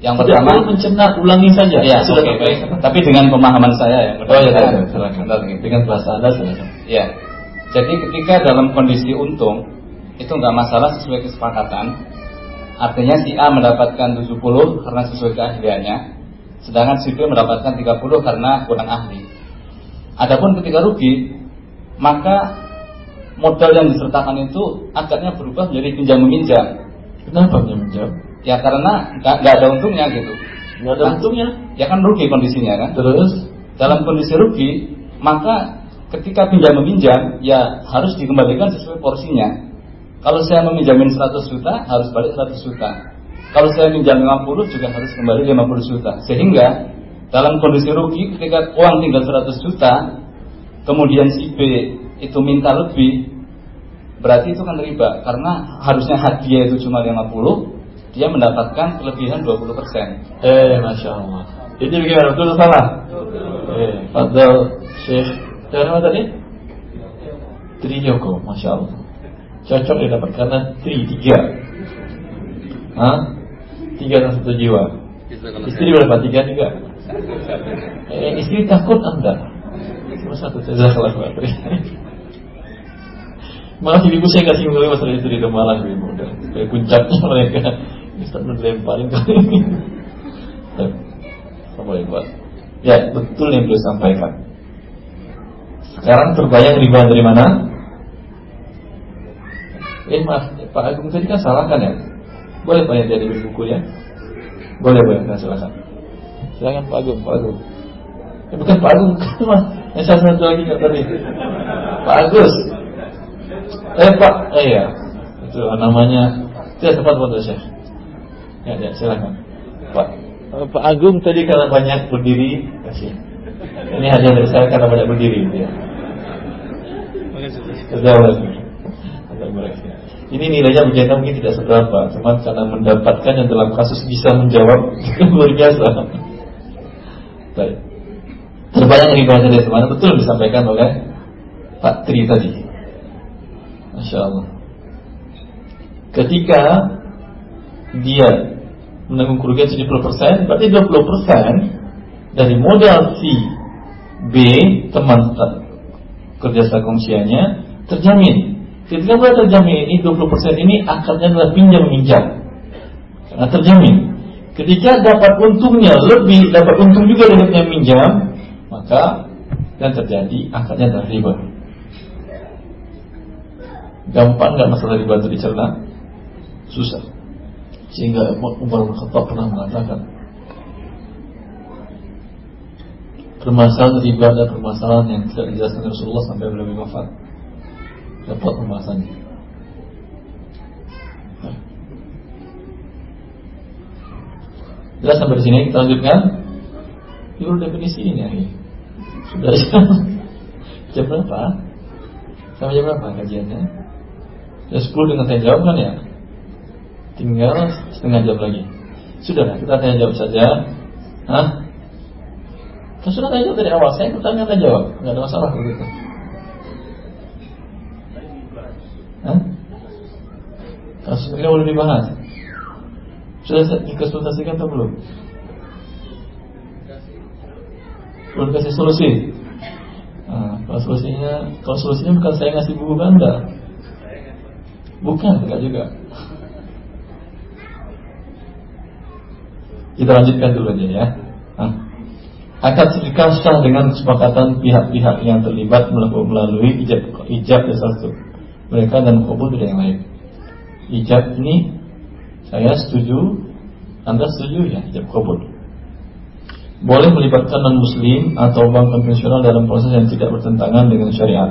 Yang Tidak pertama mencerna ulangi saja. Ya, sudah okay, okay. Tapi dengan pemahaman saya ya. Oh ya, ya, silakan. Dengan bahasa Anda silakan. Ya. Jadi ketika dalam kondisi untung itu nggak masalah sesuai kesepakatan Artinya si A mendapatkan 70 karena sesuai keahliannya, sedangkan si B mendapatkan 30 karena kurang ahli. Adapun ketika rugi, maka modal yang disertakan itu agaknya berubah menjadi pinjam meminjam. Kenapa pinjam meminjam? Ya karena nggak ada untungnya gitu. Nggak ada untungnya. Ya kan rugi kondisinya kan. Terus dalam kondisi rugi, maka ketika pinjam meminjam ya harus dikembalikan sesuai porsinya. Kalau saya meminjamin 100 juta harus balik 100 juta. Kalau saya minjam 50 juga harus kembali 50 juta. Sehingga dalam kondisi rugi ketika uang tinggal 100 juta, kemudian si B itu minta lebih, berarti itu kan riba karena harusnya hadiah itu cuma 50, dia mendapatkan kelebihan 20%. Eh, masya Allah. Ini bagaimana? Betul atau salah? Eh, Fadal Syekh dari mana tadi? Triyoko, masya Allah. Cocok ya dapat karena tri tiga. Hah? Tiga dan satu jiwa. Istri berapa? Tiga juga. Eh, istri takut anda. Cuma satu tri. Malah ibu saya kasih mulai masalah istri itu malah ibu udah kayak puncaknya mereka. Ustaz lemparin kali ini. Boleh buat. Ya betul yang beliau sampaikan. Sekarang terbayang riba dari mana? Eh maaf, Pak Agung tadi kan salah kan ya? Boleh Pak yang dari buku ya? Boleh boleh, nah, silakan. Silakan Pak Agung, Pak Agung. Eh, bukan Pak Agung. *laughs* Yang salah satu lagi nggak tadi. Pak Agus. Eh Pak, eh ya, itu namanya tidak tepat buat saya. Ya, ya silakan. Pak Pak Agung tadi karena banyak berdiri, kasih. Ini hanya dari saya karena banyak berdiri. Ya. Ini nilainya berjaya mungkin tidak seberapa, cuma karena mendapatkan yang dalam kasus bisa menjawab *laughs* luar biasa. Baik. Terbayang riba dari mana betul disampaikan oleh Pak Tri tadi. Masya Allah. Ketika dia menanggung kerugian 70%, berarti 20% dari modal si B teman kerja kongsiannya terjamin. Ketika mulai terjamin ini 20% ini akarnya adalah pinjam minjam. Karena terjamin. Ketika dapat untungnya lebih, dapat untung juga dari pinjam minjam, maka yang terjadi akarnya adalah riba. Gampang nggak masalah riba itu dicerna? Susah. Sehingga Umar bin Khattab pernah mengatakan permasalahan riba adalah permasalahan yang tidak dijelaskan Rasulullah sampai beliau wafat. Dapat pembahasannya. Jelas sampai di sini kita lanjutkan. Itu definisi ini ya. Sudah jam berapa? Sampai jam berapa kajiannya? Jam 10 dengan saya jawab kan ya? Tinggal setengah jam lagi. Sudah kita tanya jawab saja. Hah? Kan sudah tanya jawab dari awal. Saya bertanya tanya jawab. Enggak ada masalah begitu. Kasus mereka boleh dibahas. Sudah dikonsultasikan atau belum? Belum kasih solusi. Nah, kalau solusinya, kalau solusinya bukan saya ngasih buku ke anda, bukan, enggak juga. Kita lanjutkan dulu aja ya. Nah, akad sedekah sah dengan kesepakatan pihak-pihak yang terlibat melalui ijab ijab dan satu mereka dan kabul dari yang lain. Ijab ini saya setuju, Anda setuju ya ijab kabul. Boleh melibatkan non muslim atau bank konvensional dalam proses yang tidak bertentangan dengan syariat.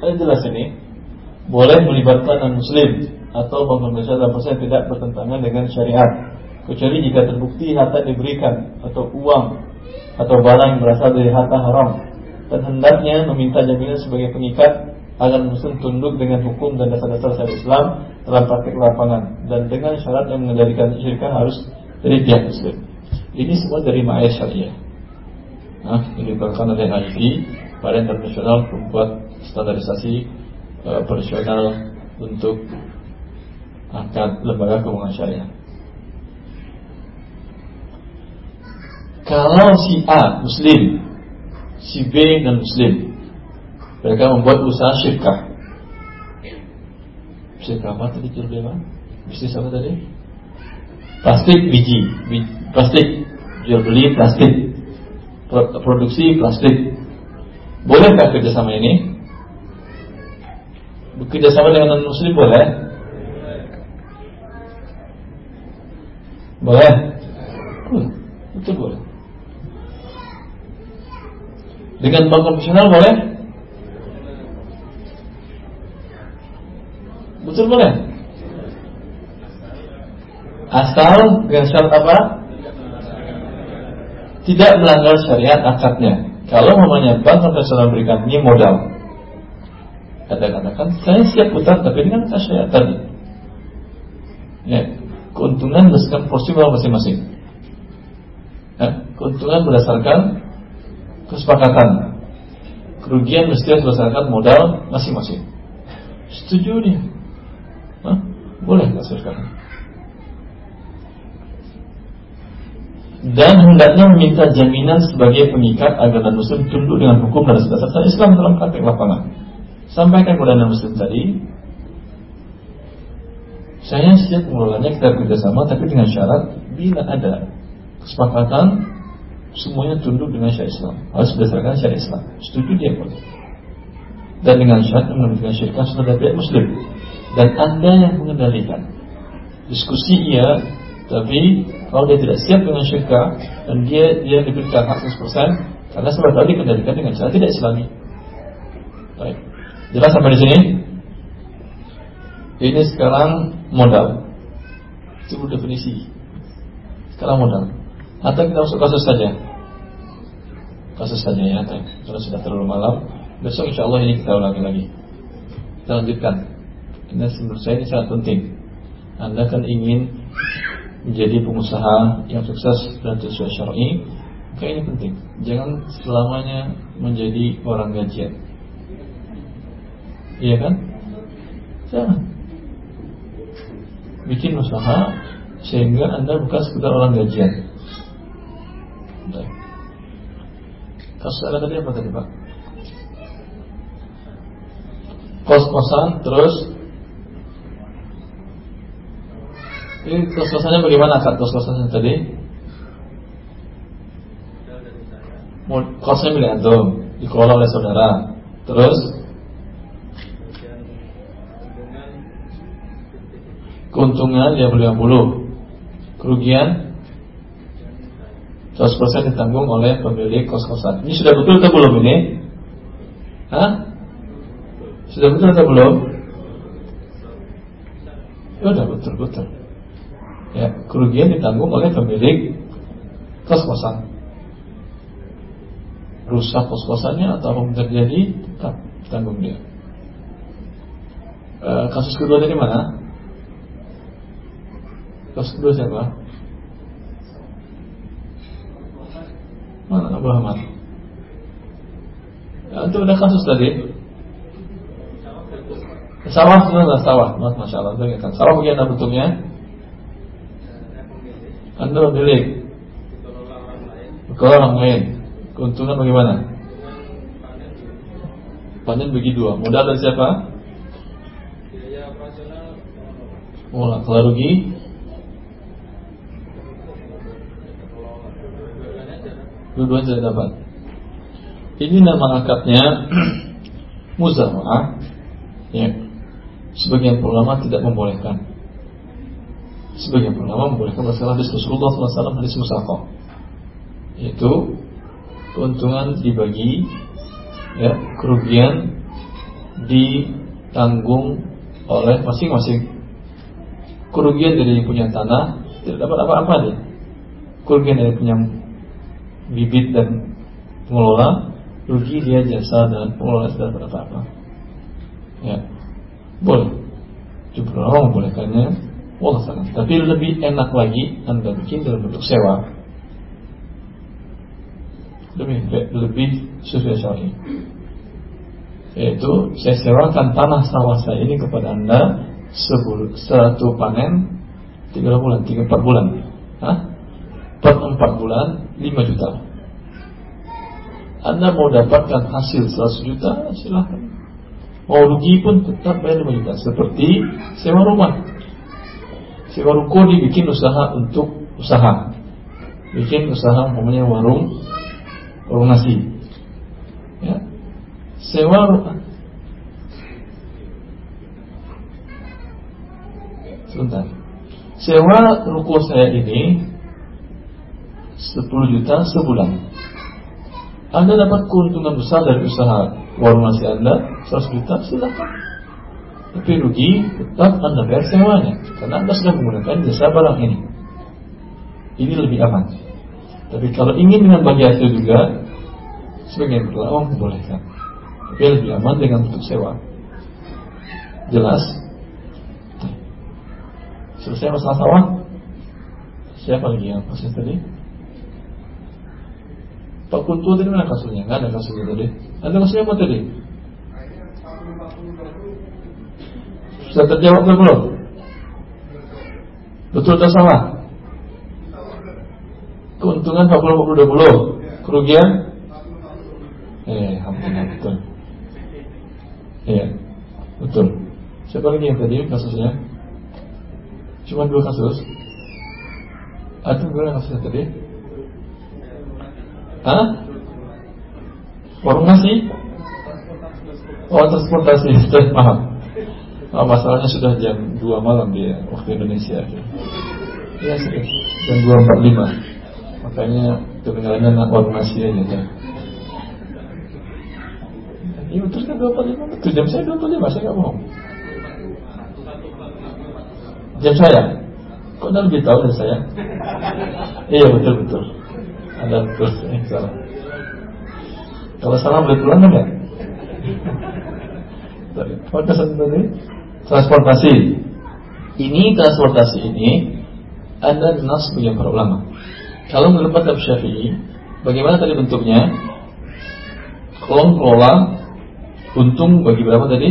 Ada jelas ini. Boleh melibatkan non muslim atau bank konvensional dalam proses yang tidak bertentangan dengan syariat. Kecuali jika terbukti harta diberikan atau uang atau barang yang berasal dari harta haram dan hendaknya meminta jaminan sebagai pengikat agar muslim tunduk dengan hukum dan dasar-dasar syariat Islam dalam praktik lapangan dan dengan syarat yang mengendalikan syirikat harus dari pihak muslim. Ini semua dari ma'ayah syariah. Nah, ini dikeluarkan oleh HIV, Badan Internasional membuat standarisasi uh, profesional untuk akad lembaga keuangan syariah. Kalau si A muslim, si B dan muslim, mereka membuat usaha syirkah. Syirkah apa tadi beli Bisnis apa tadi? Plastik biji, plastik jual beli plastik. produksi plastik. Bolehkah kerjasama ini? Kerjasama dengan non muslim boleh? Boleh? Boleh, betul boleh. Dengan bank konvensional boleh? Betul boleh? Asal dengan syarat apa? Tidak melanggar syariat akadnya. Kalau namanya bank konvensional berikan ini modal, ada katakan saya siap putar tapi dengan syariat tadi. Ya, keuntungan berdasarkan porsi masing-masing. Ya, keuntungan berdasarkan kesepakatan. Kerugian mesti berdasarkan modal masing-masing. Setuju dia? Hah? Boleh kasirkan. dan hendaknya meminta jaminan sebagai pengikat agar dan muslim tunduk dengan hukum dan dasar Islam dalam praktek lapangan. Sampaikan kepada dan muslim tadi, saya siap mengelolanya kita bekerjasama, tapi dengan syarat bila ada kesepakatan semuanya tunduk dengan syariat Islam, harus berdasarkan syariat Islam. Setuju dia pun. Dan dengan syarat menunjukkan syarikat sudah pihak muslim dan anda yang mengendalikan. Diskusi iya, tapi kalau dia tidak siap dengan syirka dan dia dia diberikan hak 100% karena sebab tadi dikendalikan dengan cara tidak islami. Baik. Jelas sampai di sini? Ini sekarang modal. Itu definisi. Sekarang modal. Atau kita masuk kasus saja. Kasus saja ya, kalau sudah terlalu malam. Besok insya Allah ini kita ulangi lagi. Kita lanjutkan. Ini menurut saya ini sangat penting. Anda kan ingin menjadi pengusaha yang sukses dan sesuai syar'i, maka ini penting. Jangan selamanya menjadi orang gajian. Iya kan? Jangan. Bikin usaha sehingga Anda bukan sekedar orang gajian. Kasus ada tadi apa tadi Pak? Kos-kosan terus? Ini kos-kosannya bagaimana kak kos-kosannya tadi? Kosnya milik antum Dikelola oleh saudara. Terus? Keuntungan dia beli 50 Kerugian 100% ditanggung oleh pemilik kos-kosan Ini sudah betul atau belum ini? Hah? Sudah betul atau belum? Ya udah betul-betul ya, kerugian ditanggung oleh pemilik kos-kosan. Rusak kos-kosannya atau apa terjadi, tetap tanggung dia. E, kasus kedua dari mana? Kasus kedua siapa? Mana Abu Ahmad? Ya, itu ada kasus tadi. Sawah sebenarnya sawah, masya Allah. Sawah bagaimana bentuknya? Anda milik Kalau orang lain Keuntungan bagaimana? Panen bagi dua Modal dari siapa? Oh, kalau rugi Tidak dapat. Ini nama akadnya *clears throat* Muzawah Ya. Sebagian ulama tidak membolehkan. Sebagian ulama membolehkan berdasarkan hadis Rasulullah SAW hadis musafah yaitu keuntungan dibagi ya kerugian ditanggung oleh masing-masing. Kerugian dari punya tanah tidak dapat apa-apa dia. Kerugian dari punya bibit dan pengelola rugi dia jasa dan pengelola dapat apa-apa ya boleh Jumlah orang membolehkannya Allah salam. Tapi lebih enak lagi Anda bikin dalam bentuk sewa. Lebih lebih sesuai syar'i. Yaitu saya sewakan tanah sawah saya ini kepada Anda sebul, satu panen tiga bulan, tiga empat bulan. Hah? Per empat bulan lima juta. Anda mau dapatkan hasil 100 juta silahkan. Mau rugi pun tetap bayar 5 juta Seperti sewa rumah si warung dibikin usaha untuk usaha bikin usaha namanya warung warung nasi. Ya. Sewa Sebentar. Sewa ruko saya ini 10 juta sebulan. Anda dapat keuntungan besar dari usaha warung nasi Anda 100 juta, silahkan. Tapi rugi tetap Anda bayar sewanya karena Anda sudah menggunakan jasa barang ini. Ini lebih aman. Tapi kalau ingin dengan bagi hasil juga, sebagian berlawan membolehkan. Tapi lebih aman dengan bentuk sewa. Jelas? Selesai masalah sawah? Siapa lagi yang kasus tadi? Pak Kuntu tadi mana kasusnya? Nggak ada kasusnya tadi. Ada kasusnya apa tadi? Sudah terjawab belum? Betul atau salah? Keuntungan 40 40 20. Kerugian? Eh, alhamdulillah betul. Iya, betul. Siapa lagi yang tadi kasusnya? Cuma dua kasus. Ada berapa kasus tadi? Hah? Nasi? Oh transportasi, *laughs* sudah paham. Oh, masalahnya sudah jam 2 malam di waktu Indonesia. Serius. Jam 2.45 Makanya kedengarannya nak nasi aja kan. Iya betul kan 2.45 Betul jam saya 2.45 saya nggak bohong. Jam saya? Kok anda lebih tahu dari saya? iya betul betul. Anda betul, eh, salah. Kalau salah boleh pulang enggak? Apa kesan tadi? Transportasi. Ini transportasi ini ada nas punya para ulama. Kalau menurut Madhab Syafi'i, bagaimana tadi bentuknya? Kolom kelola untung bagi berapa tadi?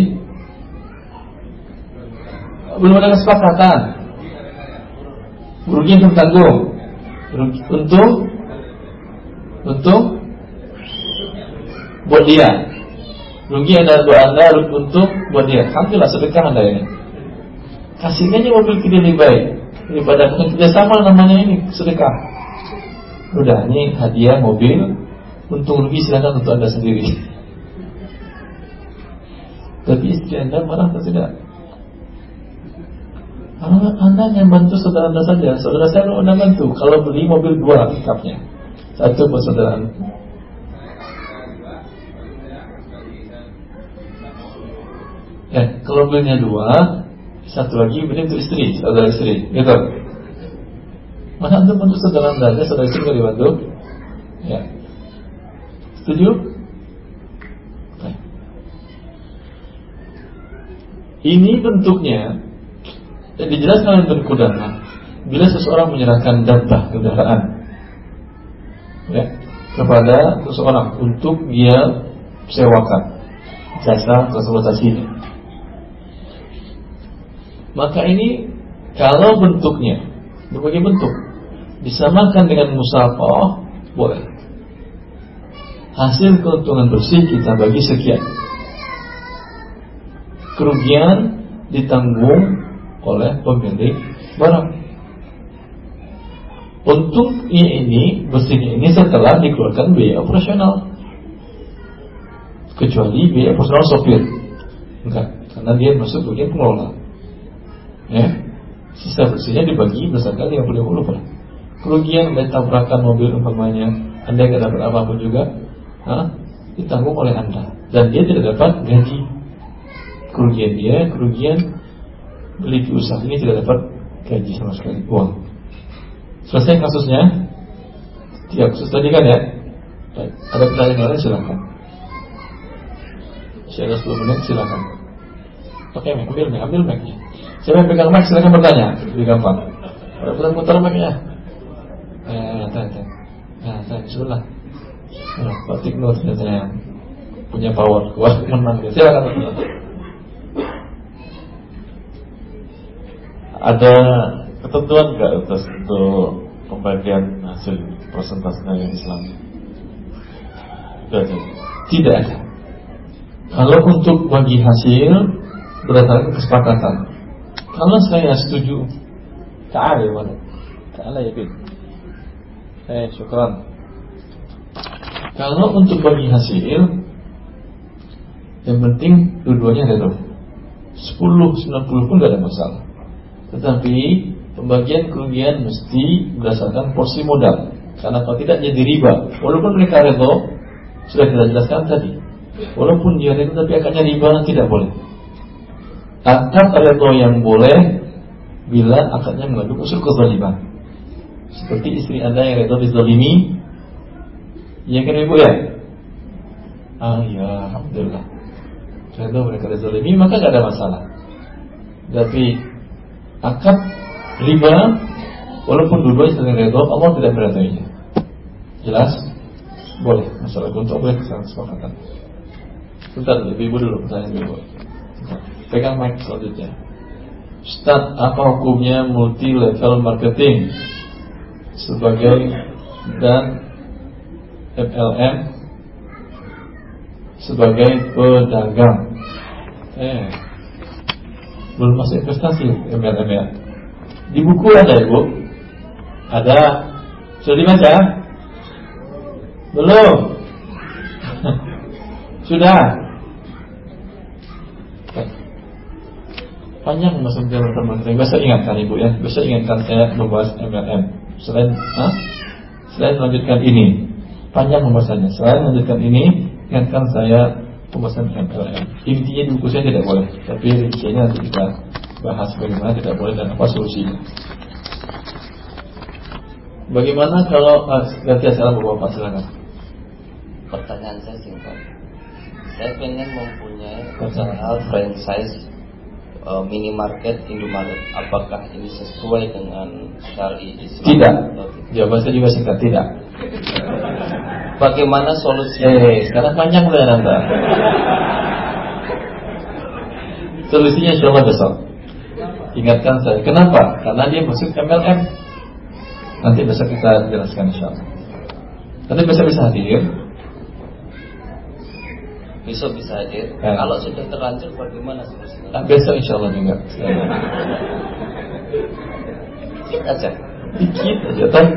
belum ada kesepakatan. Rugi yang tanggung. Untung untung buat dia. Rugi ada buat anda, untung buat dia. Alhamdulillah sedekah anda ini. Kasihnya mobil kita lebih baik daripada bukan kerjasama namanya ini sedekah. Udah ini hadiah mobil, untung rugi silakan untuk anda sendiri. *laughs* Tapi istri anda marah atau tidak? Anda, anda yang bantu saudara anda saja Saudara saya anda bantu Kalau beli mobil dua pickupnya Satu buat saudara. Anda Eh, kalau belinya dua Satu lagi beli untuk istri Saudara istri, gitu. Mana anda bantu saudara anda? Saudara istri nggak dibantu Ya. Setuju? Ini bentuknya dan dijelaskan oleh Qudamah bila seseorang menyerahkan dabbah kendaraan ya, kepada seseorang untuk dia sewakan jasa transportasi ini. Maka ini kalau bentuknya berbagai bentuk disamakan dengan musafah boleh. Hasil keuntungan bersih kita bagi sekian. Kerugian ditanggung oleh pemilik barang. Untuk ini bersihnya ini setelah dikeluarkan biaya operasional, kecuali biaya operasional sopir, enggak, karena dia masuk bagian pengelola. Ya, sisa bersihnya dibagi berdasarkan 50 per. Kerugian dari mobil umpamanya, anda nggak dapat apa pun juga, ha? ditanggung oleh anda, dan dia tidak dapat gaji. Kerugian dia, kerugian beli usaha ini tidak dapat gaji sama sekali uang. Selesai kasusnya. Tiap kasus tadi kan ya. Baik. Ada pertanyaan lain silakan. Masih ada 10 menit silakan. Oke, okay, ambil mic, ambil mic. Siapa yang pegang mic silakan bertanya, lebih gampang. Ada putar-putar mic-nya. Eh, tanya, tanya. Nah, tanya, sebelah. Nah, Pak Tikno ternyata yang punya power kuat menang. Silakan. ada ketentuan nggak atas untuk pembagian hasil persentasenya yang Islam? Tidak ada. Kalau untuk bagi hasil berdasarkan kesepakatan. Kalau saya setuju, mana. Tak ada ya, Eh, syukran. Kalau untuk bagi hasil, yang penting dua-duanya ada tuh. 10, 90 pun gak ada masalah. Tetapi pembagian kerugian mesti berdasarkan porsi modal. Karena kalau tidak jadi riba. Walaupun mereka redo, sudah kita jelaskan tadi. Walaupun dia redo tapi akadnya riba tidak boleh. Akad redo yang boleh bila akadnya mengandung unsur kezaliman. Seperti istri anda yang redo dizalimi, yang kan ibu ya? Ah ya, alhamdulillah. Redo mereka dizalimi maka tidak ada masalah. Tapi akad riba walaupun dua-duanya sedang redo Allah tidak meridainya. Jelas? Boleh. Masalah untuk boleh kesalahan kesepakatan. Sebentar, ibu dulu pertanyaan ibu. Pegang mic selanjutnya. Ustaz, apa hukumnya multi level marketing sebagai dan MLM sebagai pedagang? Eh, belum masuk investasi MLM ya. Di buku ada ibu, ada. Sudah dibaca? Belum. *laughs* Sudah. panjang masa teman teman Besok ingatkan ibu ya. Besok ingatkan saya membahas MLM. Selain, ah, selain melanjutkan ini, panjang pembahasannya. Selain melanjutkan ini, ingatkan saya pembahasan MLM. Intinya di buku saya tidak boleh, tapi rinciannya nanti kita bahas bagaimana tidak boleh dan apa solusinya. Bagaimana kalau uh, ganti salam bapak silakan. Pertanyaan saya singkat. Saya pengen mempunyai usaha franchise uh, minimarket Indomaret apakah ini sesuai dengan syari Islam? Tidak. Jawaban saya juga singkat tidak. Bagaimana solusi? Eh, sekarang panjang udah anda. *laughs* Solusinya insya Allah besok. Ingatkan saya. Kenapa? Karena dia masuk MLM. Nanti besok kita jelaskan insya Allah. Nanti besok bisa hadir besok bisa hadir. Ya. Kalau sudah terlanjur bagaimana solusinya? Nah, besok insya Allah juga. Dikit aja. Dikit aja, kan?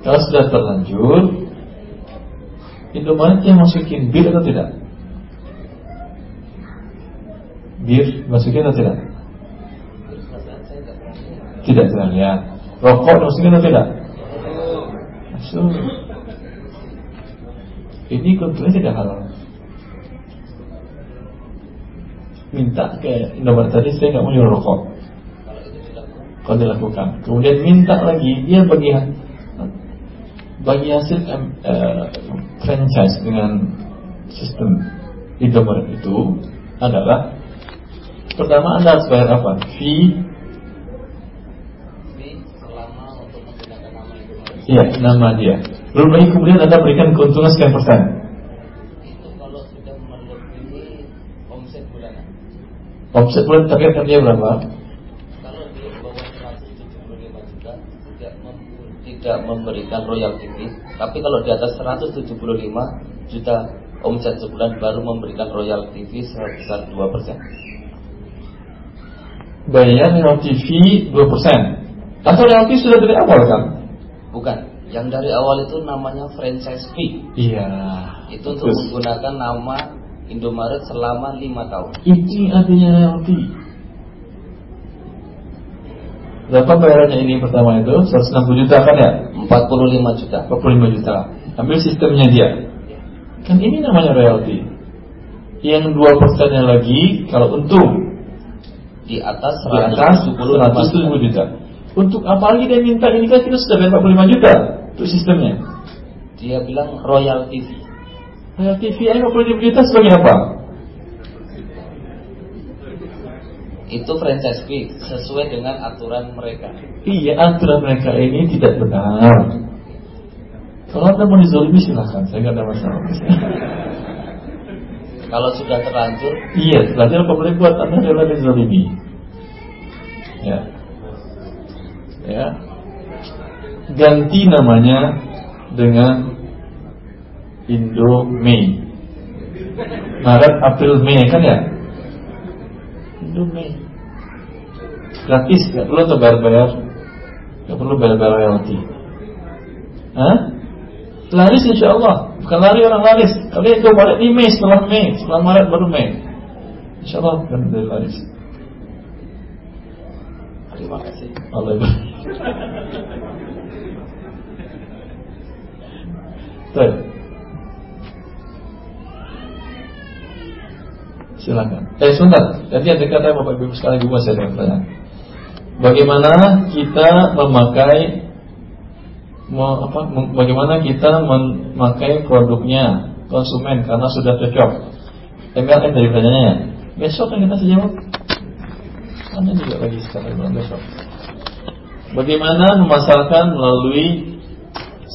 Kalau sudah terlanjur, Indomaret yang masukin bir atau tidak? Bir masukin atau tidak? Tidak tidak lihat. Rokok masukin atau tidak? Masuk. Ini tentunya tidak halal. Minta ke Indomaret tadi saya nggak mau rokok. Kalau dilakukan, kemudian minta lagi dia bagi bagi hasil uh, franchise dengan sistem Indomaret itu adalah pertama anda harus bayar apa? Fee Iya, nama dia. Lagi kemudian Anda berikan keuntungan sekian persen. Itu kalau sudah melebihi omset bulanan. Omset bulan targetkan dia berapa? Kalau di bawah 175 juta tidak, tidak memberikan royalti fee, tapi kalau di atas 175 juta omset sebulan baru memberikan royalti fee sebesar 2%. Bayar royalti fee 2%. Atau royalti sudah dari awal kan? Bukan. Yang dari awal itu namanya franchise fee. Iya. Itu untuk Terus. menggunakan nama Indomaret selama lima tahun. Ini artinya royalti. Berapa bayarannya ini pertama itu? 160 juta kan ya? 45 juta. 45 juta. Ambil sistemnya dia. Kan ini namanya royalti. Yang dua persennya lagi kalau untung di atas 170 di atas 170 juta. Untuk apa lagi dia minta ini kan kita sudah bayar 45 juta untuk sistemnya. Dia bilang Royal TV. Royal TV ayo 50 juta sebagai apa? Itu franchise fee sesuai dengan aturan mereka. Iya, aturan mereka ini tidak benar. Kalau anda mau dizolimi silahkan, saya nggak ada masalah. Kalau sudah terlanjur, iya, terlanjur boleh buat anda adalah dizolimi. Ya, ya. Ganti namanya dengan Indomie. Maret April Mei kan ya? Indomie. Gratis nggak perlu bayar bayar nggak perlu bayar bayar royalti. Hah? Laris insya Allah Bukan lari orang laris Kalian itu balik di Mei setelah Mei Setelah Maret baru Mei Insya Allah bukan dari laris Terima kasih. Allah Baik. Silakan. Eh sebentar. Nanti ada kata Bapak Ibu sekali juga saya tanya. Bagaimana kita memakai apa bagaimana kita memakai produknya konsumen karena sudah cocok. MLM dari pertanyaannya. Besok kan kita sejawab. Anda juga lagi sekarang belum besok. Bagaimana memasarkan melalui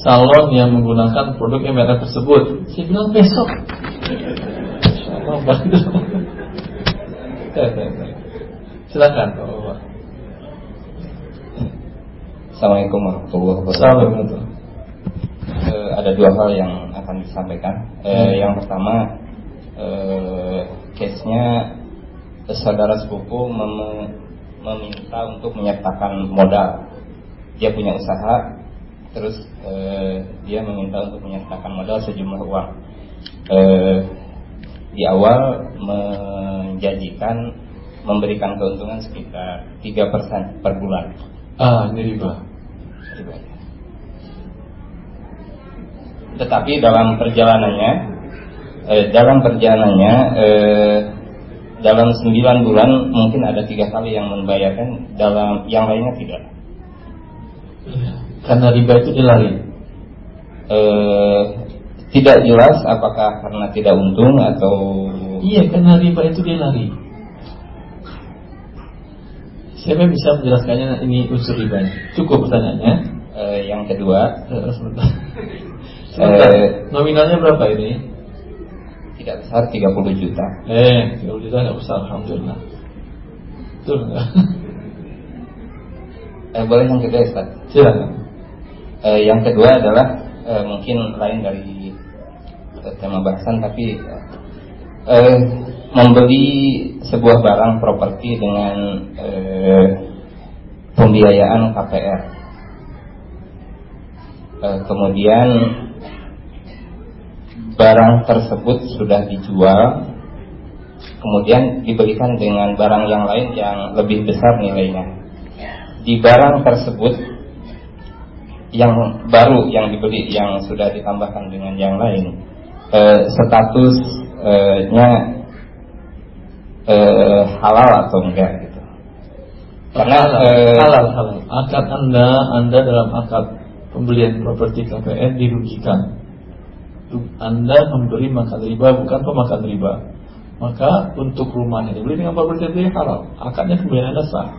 salon yang menggunakan produk MLM tersebut? Saya bilang besok. Insyaallah *laughs* bagus. Silakan. Assalamualaikum warahmatullahi wabarakatuh. Eh, ada dua hal yang akan disampaikan. Eh, yang pertama, eh, case-nya saudara sepupu mem- meminta untuk menyertakan modal. Dia punya usaha, terus eh, dia meminta untuk menyertakan modal sejumlah uang. Eh, di awal menjanjikan memberikan keuntungan sekitar 3% per bulan. Ah, ini riba. Riba. Tetapi dalam perjalanannya, eh, dalam perjalanannya, eh, dalam 9 bulan mungkin ada tiga kali yang membayarkan, dalam yang lainnya tidak. Karena riba itu dilari. Eh, tidak jelas apakah karena tidak untung atau Iya, karena riba itu dilari. Siapa yang bisa menjelaskannya ini unsur ribanya? Cukup pertanyaannya. eh, yang kedua Eh, sebentar. *laughs* Sebentar. Eh. Nominalnya berapa ini? tidak besar 30 juta. Eh, 30 juta nggak besar, alhamdulillah. Betul nggak? *laughs* Eh, boleh yang kedua Ustaz? Silakan. Eh, yang kedua adalah eh, mungkin lain dari tema bahasan tapi eh, membeli sebuah barang properti dengan eh, pembiayaan KPR. Eh, kemudian barang tersebut sudah dijual, kemudian diberikan dengan barang yang lain yang lebih besar nilainya. Di barang tersebut yang baru yang dibeli yang sudah ditambahkan dengan yang lain eh, statusnya eh, halal atau enggak gitu karena halal, eh, halal, halal. Akad anda, anda dalam akad pembelian properti KPR dirugikan. Anda memberi makan riba bukan pemakan riba. Maka untuk rumahnya dibeli dengan properti itu halal. Akadnya pembelian anda sah.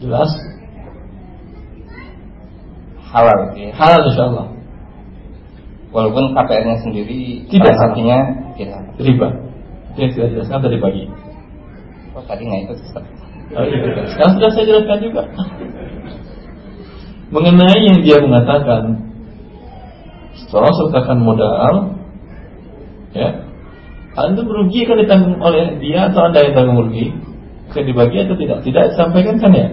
Jelas? halal ya. Halal insya Allah. walaupun KPR-nya sendiri Tidak transaksinya tidak Riba. Yang tidak jelaskan tadi pagi. oh tadi nggak ikut. Oh, iya. Sekarang sudah saya jelaskan juga. Mengenai yang dia mengatakan setelah sertakan modal, ya, anda merugi kan ditanggung oleh dia atau anda yang tanggung rugi? Kan dibagi atau tidak? Tidak sampaikan kan ya?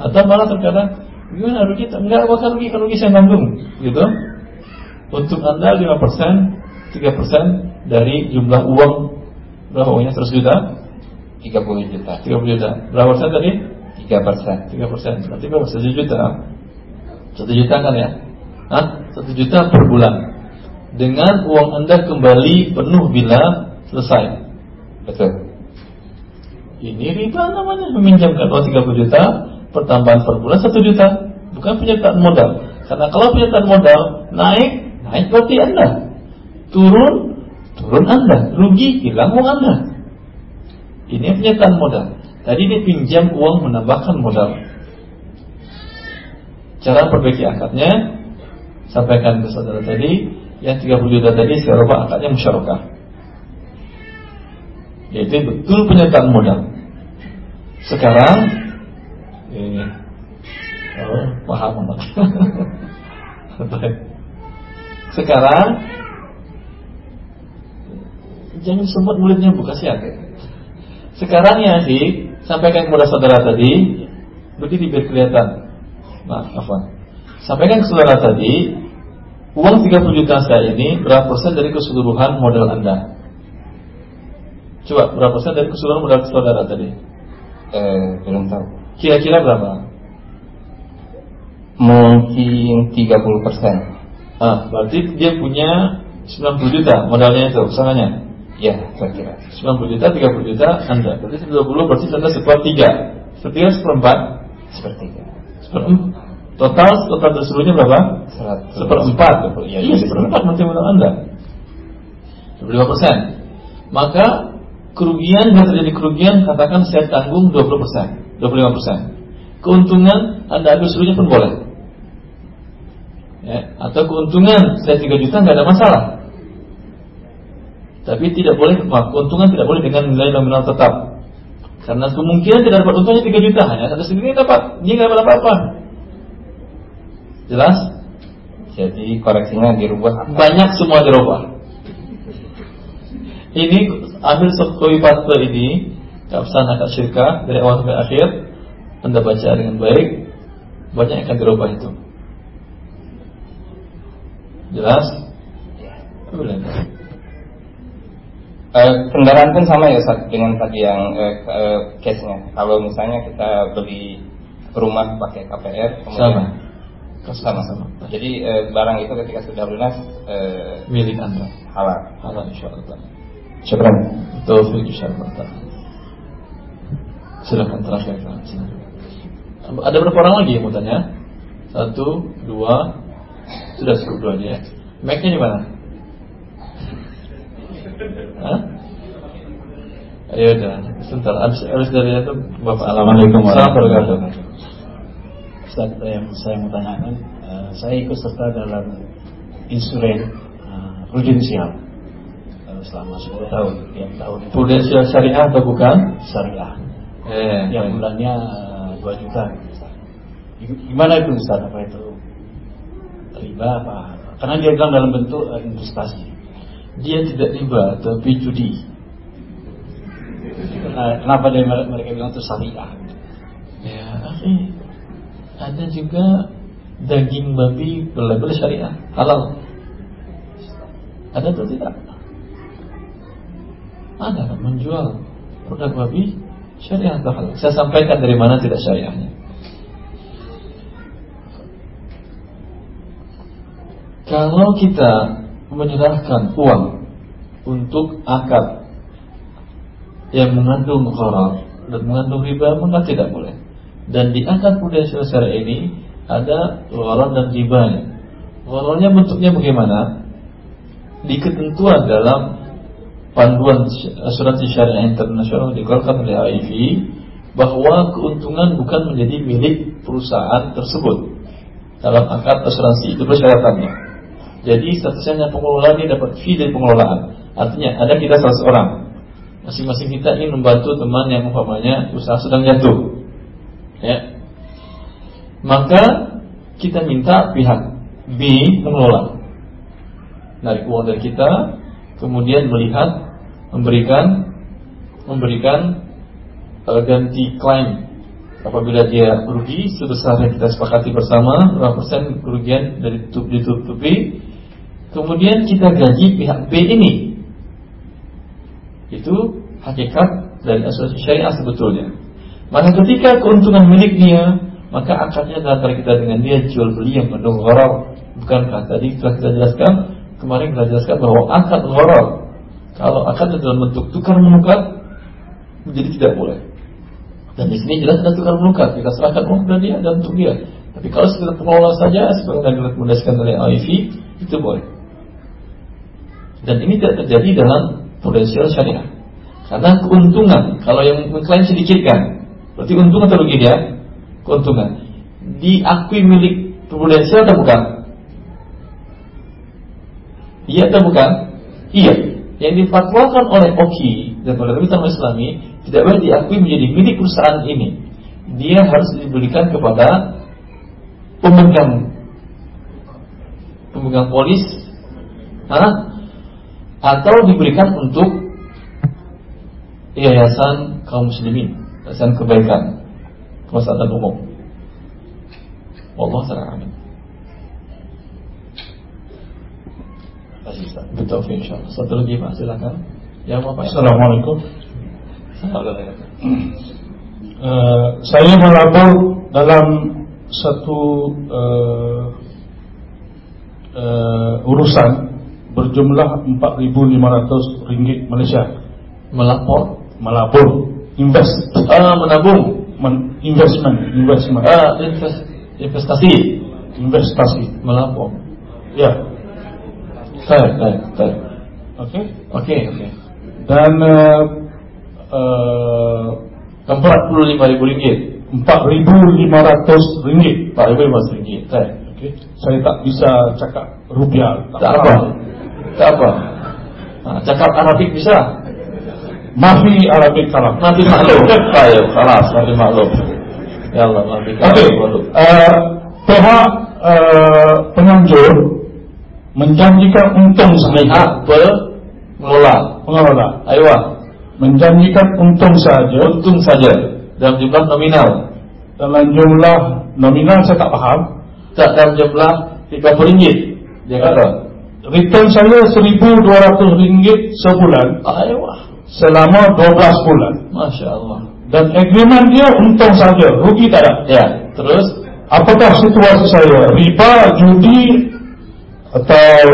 Atau malah terkadang gimana rugi? Enggak bakal rugi, kalau rugi saya tanggung, gitu. Untuk anda 5%, 3% dari jumlah uang berapa uangnya 100 juta? 30 juta 30 juta. Berapa persen tadi? 3 persen 3 persen. Berarti berapa? 1 juta. 1 juta kan ya? Hah? 1 juta per bulan. Dengan uang Anda kembali penuh bila selesai. betul Ini riba namanya. Meminjamkan uang 30 juta, pertambahan per bulan 1 juta. Bukan penyertaan modal. Karena kalau penyertaan modal naik, naik berarti Anda. Turun, turun Anda. Rugi, hilang uang Anda. Ini penyertaan modal. Tadi dia pinjam uang menambahkan modal. Cara perbaiki akadnya sampaikan ke saudara tadi yang 30 juta tadi saya rubah akadnya musyarakah. Yaitu betul penyertaan modal. Sekarang ini oh, paham. *laughs* Sekarang jangan sempat mulutnya buka siap. Sekarang ya sih sampaikan kepada saudara tadi berdiri biar kelihatan. Nah, apa? Sampaikan ke saudara tadi, uang 30 juta saya ini berapa persen dari keseluruhan modal Anda? Coba berapa persen dari keseluruhan modal saudara tadi? Eh, belum tahu. Kira-kira berapa? Mungkin 30 persen. Ah, berarti dia punya 90 juta modalnya itu, kesalahannya. Ya, saya kira. 90 juta, 30 juta Anda. Berarti 20 berarti Anda sepertiga. Sepertiga seperempat. Sepertiga. Seperempat. Total total seluruhnya berapa? 100. Seperempat. Ya, iya, seperempat nanti modal Anda. 25 persen. Maka kerugian yang terjadi kerugian katakan saya tanggung 20 persen, 25 persen. Keuntungan Anda ambil seluruhnya pun boleh. Ya, atau keuntungan saya 3 juta nggak ada masalah. Tapi tidak boleh, maaf, keuntungan tidak boleh dengan nilai nominal tetap. Karena kemungkinan tidak dapat untungnya 3 juta, hanya satu sendiri dapat, dia nggak dapat apa-apa. Jelas? Jadi koreksinya dirubah. Banyak semua dirubah. Ini ambil kopi paste ini, kapsan akad syirkah dari awal sampai akhir, anda baca dengan baik, banyak yang akan dirubah itu. Jelas? Boleh. Eh, kendaraan pun sama ya Ustaz dengan tadi yang eh, eh, case-nya. Kalau misalnya kita beli rumah pakai KPR kemudian sama. sama. Jadi eh, barang itu ketika sudah lunas eh, Milik anda. halal. Halal insyaallah. Syukran. Taufik insyaallah. Silakan terakhir. Ada berapa orang lagi yang mau tanya? Satu, dua, sudah cukup dua aja ya. Mic-nya di mana? Hah? Ayo udah, sebentar. Abis, abis dari itu Bapak Assalamualaikum warahmatullahi wabarakatuh. Ustaz yang saya mau tanyakan, eh, saya ikut serta dalam insuren uh, prudensial eh, selama 10 tahun. Tiap tahun Prudensial syariah atau bukan? syariah. Eh, Yang bulannya eh, 2 juta. Gimana itu Ustaz? Apa itu riba apa? Karena dia bilang dalam bentuk eh, investasi. Dia tidak riba tapi judi. Nah, kenapa dia mereka bilang itu syariah? Ya, akhi. Ada juga daging babi berlabel syariah halal. Ada atau tidak? Ada menjual produk babi syariah atau halal. Saya sampaikan dari mana tidak syariahnya. Kalau kita menyerahkan uang untuk akad yang mengandung gharar dan mengandung riba maka tidak boleh. Dan di akad prudensial syariah ini ada gharar dan ribanya. Ghararnya bentuknya bagaimana? Di ketentuan dalam panduan asuransi syariah internasional dikeluarkan oleh AIV bahwa keuntungan bukan menjadi milik perusahaan tersebut dalam akad asuransi itu persyaratannya. Jadi statusnya pengelola dia dapat fee dari pengelolaan. Artinya ada kita salah seorang. Masing-masing kita ingin membantu teman yang umpamanya usaha sedang jatuh. Ya. Maka kita minta pihak B mengelola. Narik uang dari kita, kemudian melihat memberikan memberikan uh, ganti klaim apabila dia rugi sebesar yang kita sepakati bersama berapa persen kerugian dari ditutupi kemudian kita gaji pihak B ini. Itu hakikat dari asuransi syariah sebetulnya. Maka ketika keuntungan milik dia maka akadnya antara kita dengan dia jual beli yang mengandung gharar bukankah tadi telah kita jelaskan? Kemarin kita jelaskan bahwa akad gharar kalau akad dalam bentuk tukar menukar menjadi tidak boleh. Dan di sini jelas ada tukar menukar kita serahkan uang kepada dia dan untuk dia. Tapi kalau sekedar pengelola saja seperti yang direkomendasikan oleh AIV itu boleh dan ini tidak terjadi dalam prudensial syariah. Karena keuntungan, kalau yang mengklaim sedikit kan, berarti untung atau rugi dia? Keuntungan. Diakui milik prudensial atau bukan? Iya atau bukan? Iya. Yang difatwakan oleh OKI dan oleh Remitan Islami tidak boleh diakui menjadi milik perusahaan ini. Dia harus diberikan kepada pemegang pemegang polis, Hah? atau diberikan untuk yayasan kaum muslimin, yayasan kebaikan, kemaslahatan umum. allah salam amin. Asisten, betul insyaallah. Satu lagi Pak, silakan. Ya Bapak. Assalamualaikum. Assalamualaikum. Uh, saya melapor dalam satu uh, uh, urusan berjumlah 4.500 ringgit Malaysia. Melapor? Melapor. Invest. Uh, menabung. Men investment. Investment. Uh, invest, investasi. Investasi. Melapor. Ya. Baik, baik, baik. Oke. Oke, oke. Dan uh, uh, 45 ribu ringgit. 4.500 ringgit. 4.500 ringgit. Baik. Oke. Saya tak bisa cakap rupiah. Tak, tak apa. Tak apa. Nah, cakap Arabik bisa. Mafi Arabik kalam. Nanti maklum. Baik, salah, nanti maklum. Ya Allah, nanti Oke. Okay. Uh, pihak uh, penganjur menjanjikan untung pihak pengelola. Pengelola. Ayo. Menjanjikan untung saja. Untung saja. Dalam jumlah nominal. Dalam jumlah nominal saya tak paham. Tak dalam jumlah 30 ringgit. Dia kata. Return saya 1.200 ringgit sebulan. Ayo. Selama 12 bulan. Masya Allah. Dan agreement dia untung saja, rugi tak ada. Ya. Terus apakah situasi saya riba, judi atau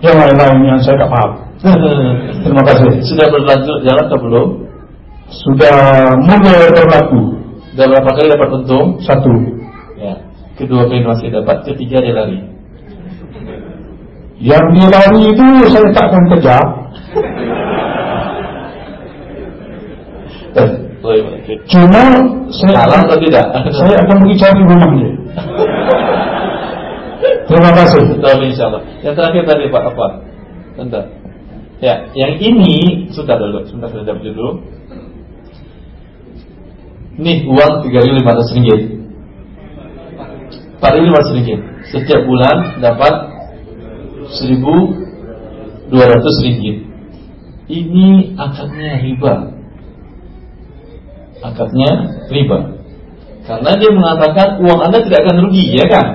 yang lain-lain yang saya tak paham? *laughs* Terima kasih. Sudah berlanjut jalan atau belum? Sudah mulai berlaku. Sudah berapa kali dapat untung? Satu. Ya. Kedua kali masih dapat, ketiga dia lari. Yang dia lari itu saya tak akan kejar. Cuma saya Salah atau tidak? Saya akan pergi cari rumahnya. Terima kasih. Betul insyaallah. Yang terakhir tadi Pak apa? Bentar. Ya, yang ini sudah dulu, sebentar saya dapat dulu. Nih uang 3.500 ringgit. 4.500 ringgit. Setiap bulan dapat 1.200 ringgit. Ini akadnya riba. Akadnya riba. Karena dia mengatakan uang Anda tidak akan rugi, ya kan?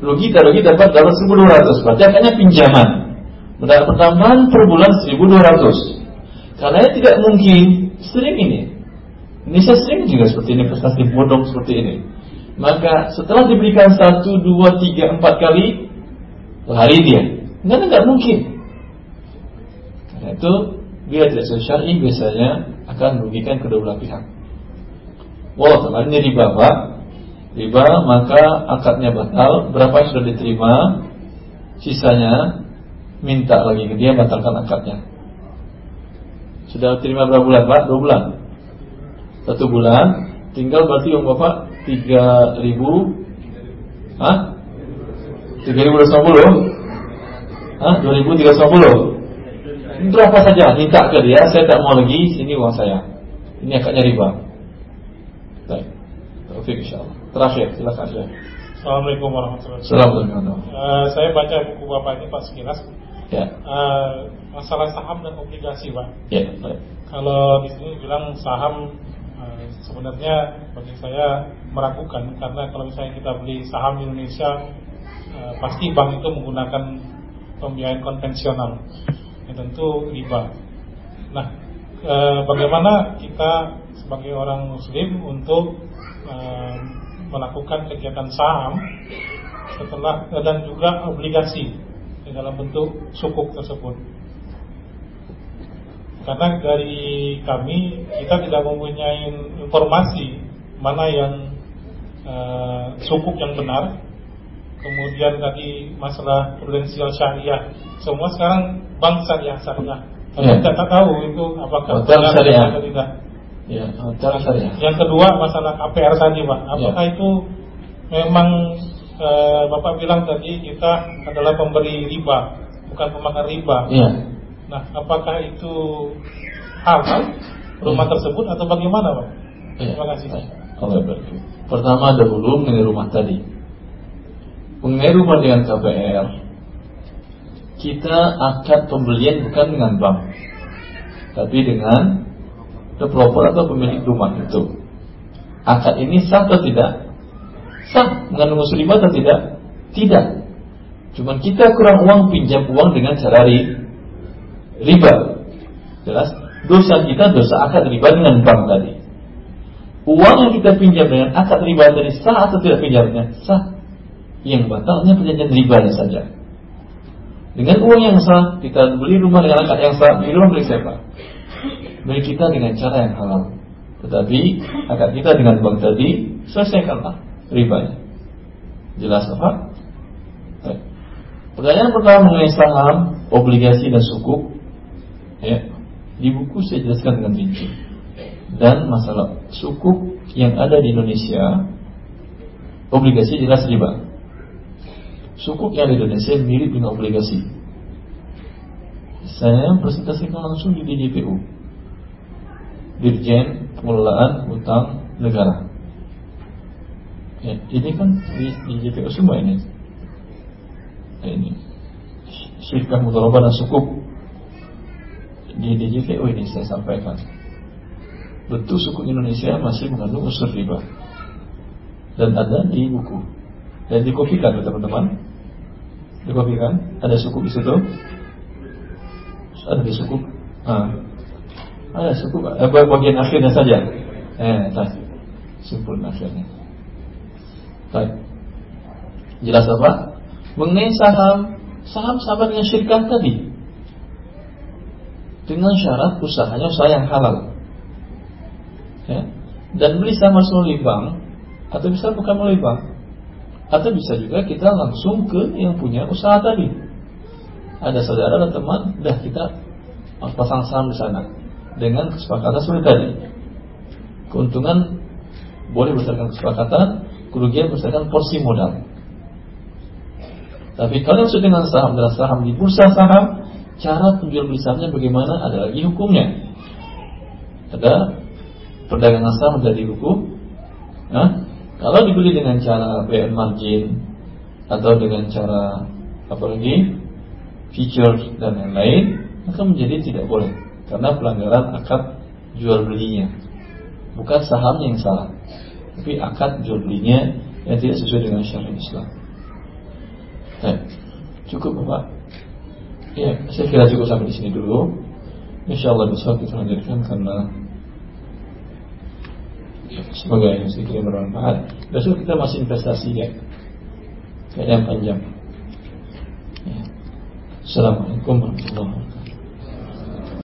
Rugi tak rugi dapat dapat 1.200. Berarti akadnya pinjaman. Mendapat tambahan per bulan 1.200. Karena tidak mungkin sering ini. Ini saya sering juga seperti ini investasi bodong seperti ini. Maka setelah diberikan satu, dua, tiga, empat kali lari dia. Karena nggak mungkin. Karena itu dia tidak sesuai syar'i biasanya akan merugikan kedua belah pihak. Wow, ini riba pak. Riba maka akadnya batal. Berapa yang sudah diterima, sisanya minta lagi ke dia batalkan akadnya. Sudah terima berapa bulan pak? Dua bulan. Satu bulan, tinggal berarti uang bapak tiga ribu, ah, tiga ribu dua puluh, ah, dua ribu tiga puluh. Berapa saja minta ke dia, saya tak mau lagi, sini uang saya. Ini akadnya riba. Baik, Taufik insyaallah. Terakhir, silakan ya. Assalamualaikum warahmatullahi wabarakatuh. Uh, saya baca buku bapak ini Pak sekilas. Ya. Uh, masalah saham dan obligasi Pak. Ya. Kalau di sini bilang saham uh, sebenarnya bagi saya meragukan karena kalau misalnya kita beli saham di Indonesia uh, pasti bank itu menggunakan pembiayaan konvensional yang tentu riba. Nah, uh, bagaimana kita sebagai orang Muslim untuk uh, melakukan kegiatan saham setelah dan juga obligasi di dalam bentuk sukuk tersebut. Karena dari kami kita tidak mempunyai informasi mana yang uh, sukuk yang benar. Kemudian tadi masalah prudensial syariah. Semua sekarang bank syariah syariah. Tapi Ya. tak tahu itu apakah Hotel benar syariah. atau tidak. Ya, hotel syariah. Yang kedua masalah KPR tadi Pak. Apakah itu memang eh, Bapak bilang tadi kita adalah pemberi riba, bukan pemakan riba. Iya. Nah, apakah itu halal rumah tersebut atau bagaimana Pak? Iya. Terima kasih. Berkati. Pertama dahulu mengenai rumah tadi. Rumah dengan KPR, kita akad pembelian bukan dengan bank, tapi dengan developer atau pemilik rumah itu. Akad ini sah atau tidak? Sah mengandung unsur riba atau tidak? Tidak. Cuman kita kurang uang pinjam uang dengan cara riba. Jelas? Dosa kita dosa akad riba dengan bank tadi. Uang yang kita pinjam dengan akad riba tadi sah atau tidak pinjamnya? Sah. Yang batalnya perjanjian ribanya saja. Dengan uang yang sah, kita beli rumah dengan akad yang sah, beli rumah beli siapa? Beli kita dengan cara yang halal. Tetapi akad kita dengan bank tadi selesaikanlah ribanya. Jelas apa? Pertanyaan pertama mengenai saham, obligasi dan sukuk. Ya, di buku saya jelaskan dengan rinci. Dan masalah sukuk yang ada di Indonesia, obligasi jelas riba. Sukuk yang di Indonesia mirip dengan obligasi. Saya presentasikan langsung di DJPU Dirjen Pengelolaan Utang Negara. Ya, ini kan di, di JPU semua ini. Ya, ini Syirkah Mudharabah dan Sukuk di DJPU ini saya sampaikan. Bentuk suku Indonesia masih mengandung unsur riba dan ada di buku dan dikopikan teman-teman. Dikopikan ada suku di situ. Ada di suku. Ah, ada suku eh, bagian akhirnya saja. Eh, tak. Simpul akhirnya. Baik. Jelas apa? Mengenai saham, saham sama dengan syirkah tadi. Dengan syarat usahanya usaha yang halal. Ya. Dan beli sama melalui bank atau bisa bukan melalui bank. Atau bisa juga kita langsung ke yang punya usaha tadi. Ada saudara dan teman, dah kita pasang saham di sana dengan kesepakatan seperti tadi. Keuntungan boleh berdasarkan kesepakatan, kerugian berdasarkan porsi modal. Tapi kalau maksud dengan saham adalah saham di bursa saham, cara penjual beli sahamnya bagaimana ada lagi hukumnya. Ada perdagangan saham dari hukum. Nah, kalau dibeli dengan cara PN margin atau dengan cara apa lagi feature dan lain-lain, maka menjadi tidak boleh. Karena pelanggaran akad jual belinya. Bukan sahamnya yang salah tapi akad jual belinya yang tidak sesuai dengan syariat Islam. Cukup Bapak? Ya saya kira cukup sampai di sini dulu. Insya Allah besok kita lanjutkan karena semoga yang sedikit bermanfaat. Besok kita masih investasi ya. Kayak yang panjang. Ya. Assalamualaikum warahmatullahi wabarakatuh